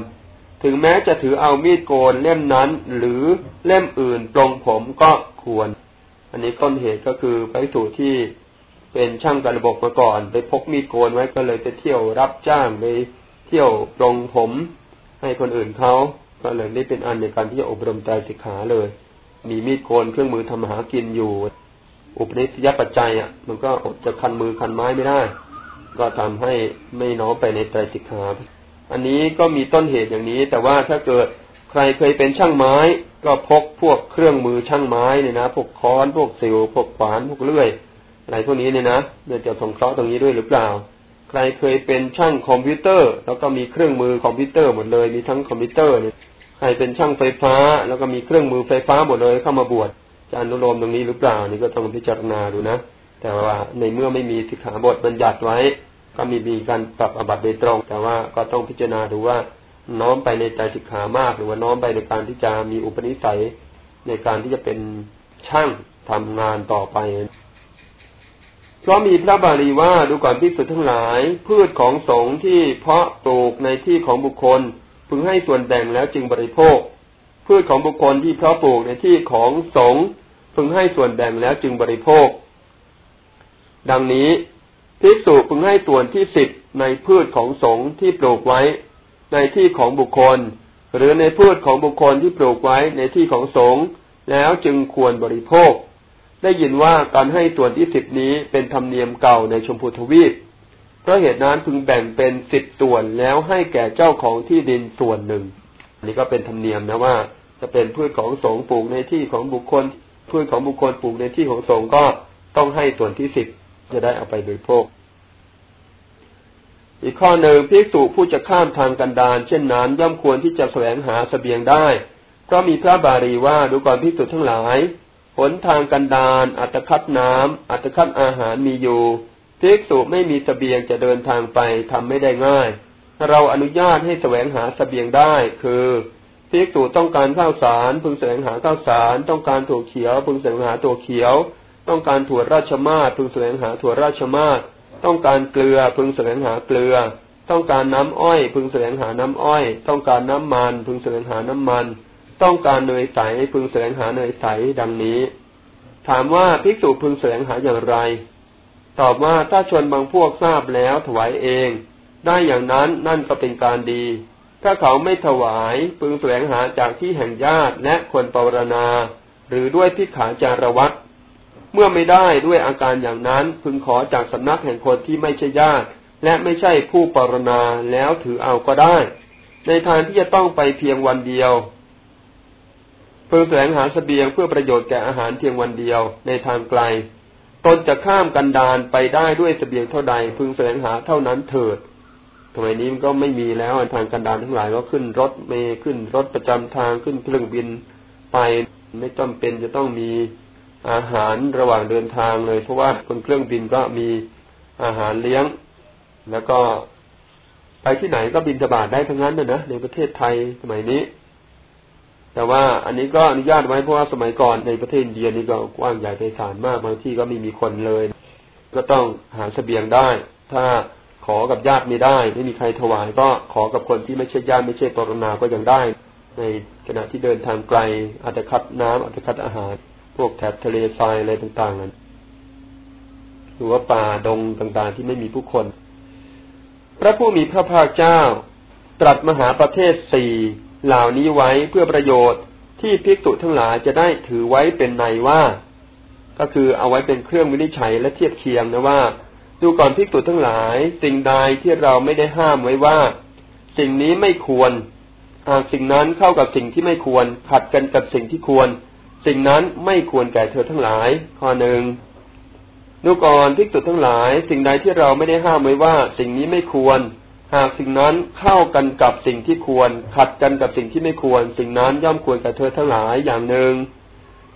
Speaker 1: ถึงแม้จะถือเอามีดโกนเล่มนั้น หรือเล่มอื่นปลงผมก็ควร อันนี้ต้นเหตุก็คือไปสู่ที่ เป็นช่างกระบกมาก่อน ไปพกมีดโกนไว้ก็เลยไปเที่ยวรับจ้างไปเที่ยวปลงผม ให้คนอื่นเขาก็เลยได้เป็นอันในการที่จะอบรมใจสิกขาเลย มีมีดโกนเครื่องมือทำหากินอยู่ อุปนิสัยปัจจัยอะ มันก็อดจะคันมือคันไม้ไม่ได้ ก็ทำให้ไม่น้อมไปในไตรสิกขาอันนี้ก็มีต้นเหตุอย่างนี้ แต่ว่าถ้าเกิดใครเคยเป็นช่างไม้ ก็พกพวกเครื่องมือช่างไม้เนี่ยนะพวกค้อนพวกสิ่วพวกขวานพวกเลื่อย อะไรพวกนี้เนี่ยนะเดี๋ยวจะสงเคราะห์ตรงนี้ด้วยหรือเปล่า ใครเคยเป็นช่างคอมพิวเตอร์ แล้วก็มีเครื่องมือคอมพิวเตอร์หมดเลยมีทั้งคอมพิวเตอร์เนี่ยใครเป็นช่างไฟฟ้า แล้วก็มีเครื่องมือไฟฟ้าหมดเลยเข้ามาบวชจะอนุโลมตรงนี้หรือเปล่านี่ก็ต้องพิจารณาดูนะแต่ว่าในเมื่อไม่มีสิกขาบทบัญญัติไว้ ก็มีมีการปรับอาบัติโดยตรง แต่ว่าก็ต้องพิจารณาดูว่าน้อมไปในใจสิกขามาก หรือว่าน้อมไปในการที่จะมีอุปนิสัยในการที่จะเป็นช่างทำงานต่อไป เพราะมีพระบาลีว่าดูก่อนพิสุทั้งหลาย พืชของสงฆ์ที่เพาะปลูกในที่ของบุคคล พึงให้ส่วนแบ่งแล้วจึงบริโภค พืชของบุคคลที่เพาะปลูกในที่ของสงฆ์พึงให้ส่วนแบ่งแล้วจึงบริโภค ดังนี้ภิกษุพึงให้ส่วนที่สิบในพืชของสงฆ์ที่ปลูกไว้ ในที่ของบุคคล หรือในพืชของบุคคลที่ปลูกไว้ในที่ของสงฆ์แล้วจึงควรบริโภค ได้ยินว่าการให้ส่วนที่สิบนี้เป็นธรรมเนียมเก่าในชมพูทวีป เพราะเหตุนั้นพึงแบ่งเป็นสิบส่วนแล้วให้แก่เจ้าของที่ดินส่วนหนึ่ง อันนี้ก็เป็นธรรมเนียมนะว่า จะเป็นพืชของสงปลูกในที่ของบุคคลพืชของบุคคลปลูกในที่ของสงก็ต้องให้ส่วนที่สิบจะได้เอาไปบริโภค อีกข้อหนึ่งพิกษุผู้จะข้ามทางกันดารเช่นนั้นย่อมควรที่จะแสวงหาสเสบียงได้ เพราะมีพระบาลีว่าดูก่อนพิกษุทั้งหลาย หนทางกันดารอัตคัดน้ำอัตคัดอาหารมีอยู่ภิกษุไม่มีสเสบียงจะเดินทางไปทำไม่ได้ง่าย เราอนุญาตให้แสวงหาสเสบียงได้ คือภิกษุต้องการข้าวสาร พึงแสวงหาข้าวสาร ต้องการถั่วเขียว พึงแสวงหาถั่วเขียว ต้องการถั่วราชมาศพึงแสวงหาถั่วราชมาศต้องการเกลือ พึงแสวงหาเกลือ ต้องการน้ำอ้อย พึงแสวงหาน้ำอ้อย ต้องการน้ำมัน พึงแสวงหาน้ำมัน ต้องการเนยใสพึงแสวงหาเนยใสดังนี้ ถามว่าภิกษุพึงแสวงหาอย่างไร ตอบว่าถ้าชนบางพวกทราบแล้วถวายเอง ได้อย่างนั้นนั่นก็เป็นการดี ถ้าเขาไม่ถวายพึงแสวงหาจากที่แห่งญาติและคนปรารณา หรือด้วยพิขาจารวัตเมื่อไม่ได้ด้วยอาการอย่างนั้นพึงขอจากสำนักแห่งคนที่ไม่ใช่ญาติ และไม่ใช่ผู้ปรารณาแล้วถือเอาก็ได้ ในทางที่จะต้องไปเพียงวันเดียว พึงแสวงหาสเสบียงเพื่อประโยชน์แก่อาหารเพียงวันเดียวในทางไกล ตนจะข้ามกันดานไปได้ด้วยสเสบียงเท่าใด พึงแสวงหาเท่านั้นเถิดสมัยนี้มันก็ไม่มีแล้วทางกันดานทั้งหลายก็ขึ้นรถเมย์ขึ้นรถประจำทางขึ้นเครื่องบินไปไม่จำเป็นจะต้องมีอาหารระหว่างเดินทางเลย เพราะว่าคนเครื่องบินก็มีอาหารเลี้ยง แล้วก็ไปที่ไหนก็บินสบาดได้ทั้งนั้นนะนะในประเทศไทยสมัยนี้ แต่ว่าอันนี้ก็อนุญาตไว้เพราะว่าสมัยก่อนในประเทศอินเดียนี่ก็กว้างใหญ่ไพศาลมากบางที่ก็ไม่มีคนเลย ก็ต้องหาเสบียงได้ ถ้าขอกับญาติไม่ได้ ไม่มีใครถวาย ก็ขอกับคนที่ไม่ใช่ญาติไม่ใช่ปรนาก็ยังได้ ในขณะที่เดินทางไกลอาจจะคัดน้ำอาจจะคัดอาหาร พวกแถบทะเลทรายอะไรต่างๆนั้นหรือว่าป่าดงต่างๆ ที่ไม่มีผู้คน พระผู้มีพระภาคเจ้า ตรัสมหาประเทศสี่ เหล่านี้ไว้เพื่อประโยชน์ที่ภิกษุทั้งหลายจะได้ถือไว้เป็นในว่า ก็คือเอาไว้เป็นเครื่องวินิจฉัยและเทียบเคียงนะว่า ดูก่อนภิกษุทั้งหลาย สิ่งใดที่เราไม่ได้ห้ามไว้ว่า สิ่งนี้ไม่ควรหากสิ่งนั้นเข้ากับสิ่งที่ไม่ควร ขัดกันกับสิ่งที่ควร สิ่งนั้นไม่ควรแก่เธอทั้งหลาย ข้อหนึ่งดูก่อนภิกษุทั้งหลาย สิ่งใดที่เราไม่ได้ห้ามไว้ว่า สิ่งนี้ไม่ควร หากสิ่งนั้นเข้ากันกับสิ่งที่ควร ขัดกันกับสิ่งที่ไม่ควร สิ่งนั้นย่อมควรแก่เธอทั้งหลายอย่างหนึ่ง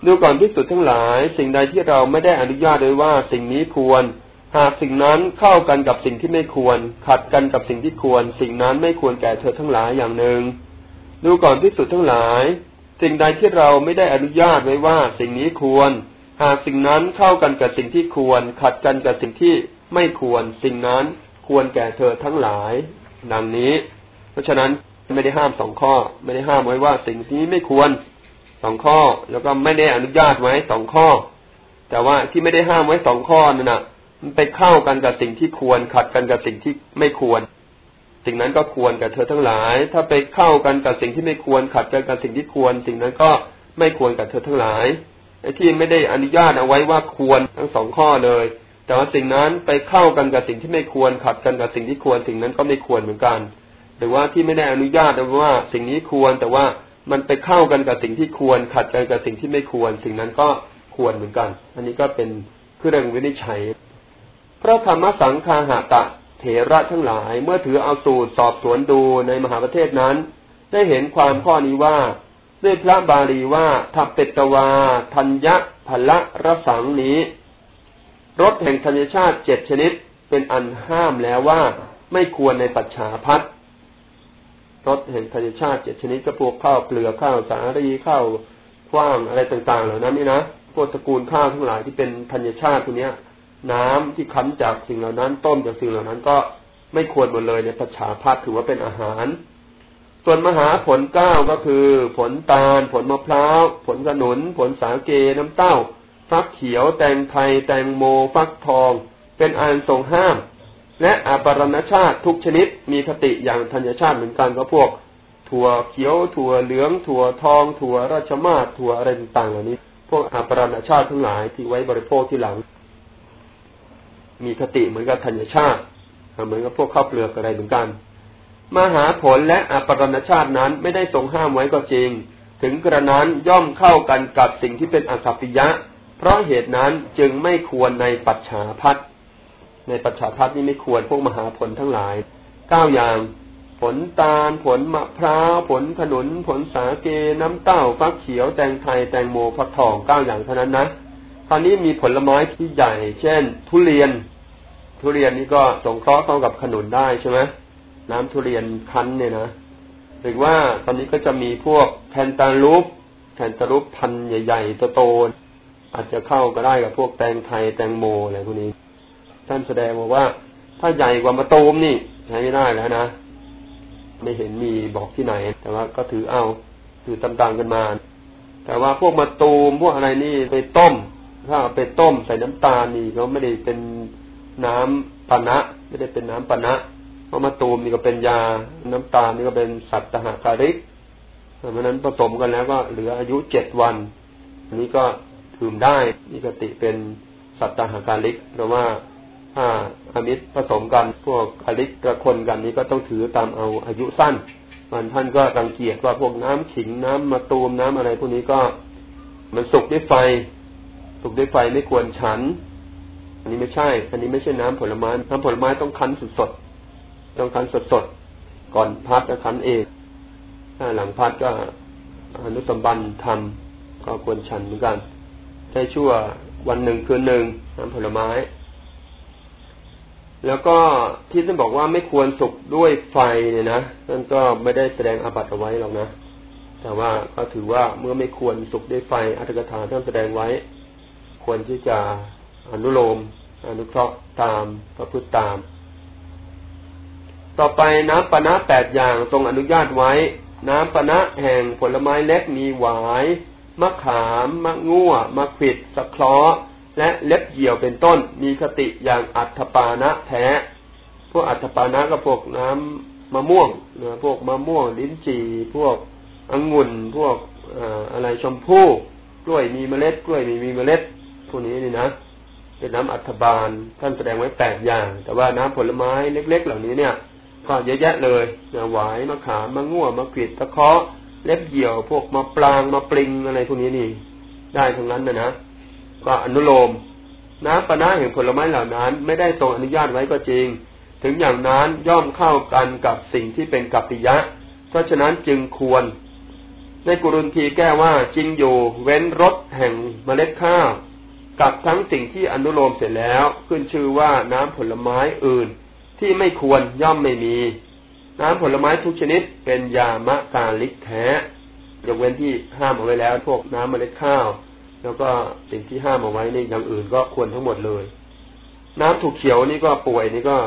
Speaker 1: ดูก่อนภิกษุทั้งหลาย สิ่งใดที่เราไม่ได้อนุญาตไว้ว่าสิ่งนี้ควร หากสิ่งนั้นเข้ากันกับสิ่งที่ไม่ควร ขัดกันกับสิ่งที่ควร สิ่งนั้นไม่ควรแก่เธอทั้งหลายอย่างหนึ่ง ดูก่อนภิกษุทั้งหลาย สิ่งใดที่เราไม่ได้อนุญาตไว้ว่าสิ่งนี้ควร หากสิ่งนั้นเข้ากันกับสิ่งที่ควร ขัดกันกับสิ่งที่ไม่ควร สิ่งนั้น ควรแก่เธอทั้งหลาย ดังนี้ เพราะฉะนั้นไม่ได้ห้ามสองข้อ ไม่ได้ห้ามไว้ว่าสิ่งนี้ไม่ควรสองข้อ แล้วก็ไม่ได้อนุญาตไว้สองข้อ แต่ว่าที่ไม่ได้ห้ามไว้สองข้อนั่นนะมันไปเข้ากันกับสิ่งที่ควรขัดกันกับสิ่งที่ไม่ควร สิ่งนั้นก็ควรกับเธอทั้งหลาย ถ้าไปเข้ากันกับสิ่งที่ไม่ควรขัดกันกับสิ่งที่ควร สิ่งนั้นก็ไม่ควรกับเธอทั้งหลายไอ้ที่ไม่ได้อนุญาตเอาไว้ว่าควรทั้งสองข้อเลย แต่ว่าสิ่งนั้นไปเข้ากันกับสิ่งที่ไม่ควรขัดกันกับสิ่งที่ควรสิ่งนั้นก็ไม่ควรเหมือนกัน หรือว่าที่ไม่ได้อนุญาตเอาว่าสิ่งนี้ควรแต่ว่ามันไปเข้ากันกับสิ่งที่ควร ขัดกันกับสิ่งที่ไม่ควร สิ่งนั้นก็ควรเหมือนกัน อันนี้ก็เป็นเครื่องวินิจฉัย พระธรรมสังฆาหะตะเถระทั้งหลาย เมื่อถือเอาสูตรสอบสวนดูในมหาประเทศนั้น ได้เห็นความข้อนี้ว่าด้วยพระบาลีว่าทัพเปตวาธัญญะพละระสังนี้ รสแห่งธัญชาติเจ็ดชนิดเป็นอันห้ามแล้วว่าไม่ควรในปัจฉาพัดรสแห่งธัญชาติเจ็ดชนิดก็พวกข้าวเปลือกข้าวสาลีข้าวกว้างอะไรต่าง ๆ เหล่านั้นนี่นะพวกตระกูลข้าวทั้งหลายที่เป็นธัญชาติตัวเนี้ย น้ำที่คั้นจากสิ่งเหล่านั้น ต้มจากสิ่งเหล่านั้นก็ไม่ควรหมดเลยในปัจฉาพัดถือว่าเป็นอาหาร ส่วนมหาผลเก้าก็คือ ผลตาล ผลมะพร้าว ผลขนุน ผลสาเกน้ำเต้า ฟักเขียว แตงไทย แตงโม ฟักทอง เป็นอันทรงห้าม และอาปรณชาติทุกชนิดมีคติอย่างธัญชาติเหมือนกันก็พวก ถั่วเขียว ถั่วเหลือง ถั่วทอง ถั่วราชมาศถั่วอะไรต่างๆเหล่านี้ พวกอาปรณชาติทั้งหลายที่ไว้บริโภคที่หลัง มีคติเหมือนกับธัญชาติเหมือนกับพวกข้าวเปลือกอะไรเหมือนกัน มหาผลและอปรณชาตินั้นไม่ได้ทรงห้ามไว้ก็จริง ถึงกระนั้นย่อมเข้ากันกับสิ่งที่เป็นอสัพพิยะ เพราะเหตุนั้นจึงไม่ควรในปัจฉาพัทในปัจฉาพัทนี้ไม่ควรพวกมหาผลทั้งหลายเก้าอย่าง ผลตาล ผลมะพร้าว ผลขนุน ผลสาเก น้ำเต้า ฟักเขียว แตงไทย แตงโมฟักทองเก้าอย่างเท่านั้นนะคราวนี้มีผลไม้ที่ใหญ่ เช่น ทุเรียน ทุเรียนนี่ก็สงเคราะห์เข้ากับขนุนได้ใช่ไหมน้ำทุเรียนคั้นเนี่ยนะหรือว่าตอนนี้ก็จะมีพวกแทนตาลูปแทนตาลูปพันใหญ่ๆโตๆ อาจจะเข้าก็ได้กับพวกแตงไทยแตงโมอะไรพวกนี้ ท่านแสดงบอกว่า ถ้าใหญ่กว่ามะตูมนี่ใช้ไม่ได้แล้วนะ ไม่เห็นมีบอกที่ไหน แต่ว่าก็ถือเอาถือตามกันมา แต่ว่าพวกมะตูมพวกอะไรนี่ไปต้ม ถ้าไปต้มใส่น้ำตาลนี่ก็ไม่ได้เป็นน้ำปานะ ไม่ได้เป็นน้ำปานะเพราะมะตูมนี่ก็เป็นยา น้ำตาลนี่ก็เป็นสัตตหาการิกเพราะนั้นผสมกันแล้วก็เหลืออายุเจ็ดวันอันนี้ก็ ถืมได้นี่กติเป็นสัตตหาการิกเพราะว่าถ้าอามิตรผสมกันพวกอลิกกระคนกันนี้ก็ต้องถือตามเอาอายุสั้นมันท่านก็รังเกียจว่าพวกน้ำขิงน้ำมะตูมน้ำอะไรพวกนี้ก็มันสุกด้วยไฟ สุกด้วยไฟไม่ควรฉัน อันนี้ไม่ใช่ อันนี้ไม่ใช่น้ำผลไม้น้ำผลไม้ต้องคั้นสดสดต้องคันสดๆก่อนพัดก็คันเองถ้าหลังพัดก็อนุสมบันทำก็ควรฉันเหมือนกัน ใช้ชั่ววันหนึ่งคืนหนึ่งน้ำผลไม้ แล้วก็ที่ท่านบอกว่าไม่ควรสุกด้วยไฟเนี่ยนะนั่นก็ไม่ได้แสดงอาบัติเอาไว้หรอกนะแต่ว่าก็ถือว่าเมื่อไม่ควรสุกด้วยไฟอัตถกถาท่านแสดงไว้ ควรที่จะอนุโลม อนุเคราะห์ตามประพฤติตาม ต่อไปน้ำปนะแปดอย่างทรงอนุญาตไว้ น้ำปนะแห่งผลไม้เล็กมีหวาย มะขามมะง่วมะขิดสะเคราะห์และเล็บเหี่ยวเป็นต้น มีคติอย่างอัฐปานะแท้ พวกอัฐปานะก็พวกน้ำมะม่วงนะพวกมะม่วงลิ้นจี่พวกองุ่นพวกอะไรชมพู่กล้วยมีเมล็ดกล้วยมีมีเมล็ดพวกนี้นี่นะเป็นน้ำอัฐบาลท่านแสดงไว้แปดอย่าง แต่ว่าน้ำผลไม้เล็ก ๆ เหล่านี้เนี่ย ก็เยอะแยะเลยหวายมะขามมะง่วมะกรีดตะเคาะ เล็บเหี่ยวพวกมะปรางมะปลิงอะไรพวกนี้นี่ ได้ทั้งนั้นนะนะก็อนุโลมน้ำปนะแห่งผลไม้เหล่านั้น ไม่ได้ทรงอนุญาตไว้ก็จริง ถึงอย่างนั้นย่อมเข้ากันกับสิ่งที่เป็นกัปปิยะ เพราะฉะนั้นจึงควร ในกุรุนทีแก้ว่าจริงอยู่เว้นรสแห่งเมล็ดข้าวกับทั้งสิ่งที่อนุโลมเสร็จแล้ว ขึ้นชื่อว่าน้ำผลไม้อื่น ที่ไม่ควรย่อมไม่มี น้ำผลไม้ทุกชนิดเป็นยามะกาลิกแท้ยกเว้นที่ห้ามเอาไว้แล้ว พวกน้ำเมล็ดข้าว แล้วก็สิ่งที่ห้ามเอาไว้ในอย่างอื่นก็ควรทั้งหมดเลย น้ำถูกเขียวนี่ก็ป่วยนี่ก็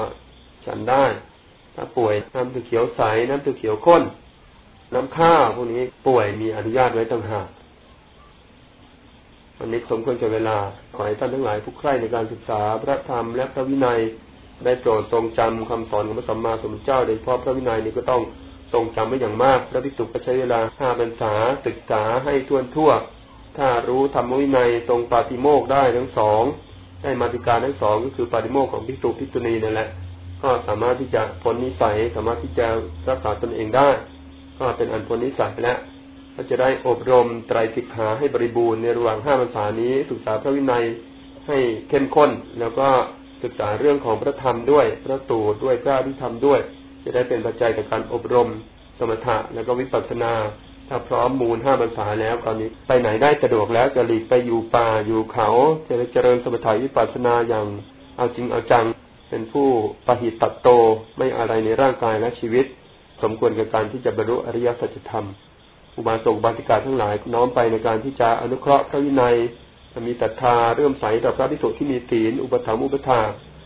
Speaker 1: ฉันได้ ถ้าป่วยน้ำถูกเขียวใสน้ำถูกเขียวข้น น้ำข้าวพวกนี้ป่วยมีอนุญาตไว้ต่างหากวันนี้สมควรจะเวลาขอให้ท่านทั้งหลายผู้ใคร่ในการศึกษาพระธรรมและพระวินัย ได้โปรดทรงจำคำสอนของพระสัมมาสัมพุทธเจ้าโดยเฉพาะพระวินัยนี้ก็ต้องทรงจำไว้อย่างมาก พระภิกษุก็ใช้เวลาห้าพรรษาศึกษาให้ทั่วทั่ว ถ้ารู้ธรรมวินัยทรงปาติโมกได้ทั้งสองได้มาติการทั้งสองก็คือปาติโมกของภิกษุภิกษุณีนั่นแหละ ก็สามารถที่จะพ้นนิสัยสามารถที่จะรักษาตนเองได้ ก็เป็นอันพ้นนิสัยแล้วก็จะได้อบรมไตรสิกขาให้บริบูรณ์ในระหว่างห้าพรรษานี้ศึกษาพระวินัยให้เข้มข้นแล้วก็ ศึกษาเรื่องของพระธรรมด้วย พระตูด้วยพระอภิธรรมด้วย จะได้เป็นปัจจัยในการอบรม สมถะแล้วก็วิปัสสนา ถ้าพร้อมมูลห้าภาษาแล้วตอนนี้ไปไหนได้สะดวกแล้วจะหลีกไปอยู่ป่าอยู่เขาจะเจริญสมถะวิปัสสนาอย่างเอาจริงเอาจังเป็นผู้ปะหิตตัดโตไม่อะไรในร่างกายและชีวิต สมควรกับการที่จะบรรลุอริยสัจธรรม อุบาสกบาติกาทั้งหลายน้อมไปในการที่จะอนุเคราะห์พระวินัย จะมีศรัทธาเรื่มใสต่อพระพิสุที่มีศีล อุปถัมภ์อุปถา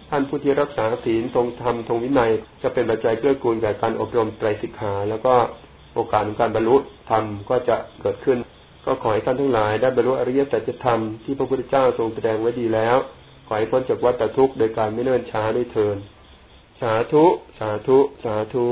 Speaker 1: ท่านผู้ที่รักษาศีลทรงธรรมทรงวินัย จะเป็นปัจจัยเกื้อกูลแก่การอบรมไตรสิกขา แล้วก็โอกาสของการบรรลุธรรมก็จะเกิดขึ้น ก็ขอให้ท่านทั้งหลายได้บรรลุอริยสัจธรรมที่พระพุทธเจ้าทรงแสดงไว้ดีแล้ว ขอให้พ้นจากวัฏทุกข์โดยการไม่เนิ่นช้าด้วยเทินสาธุ สาธุ สาธุ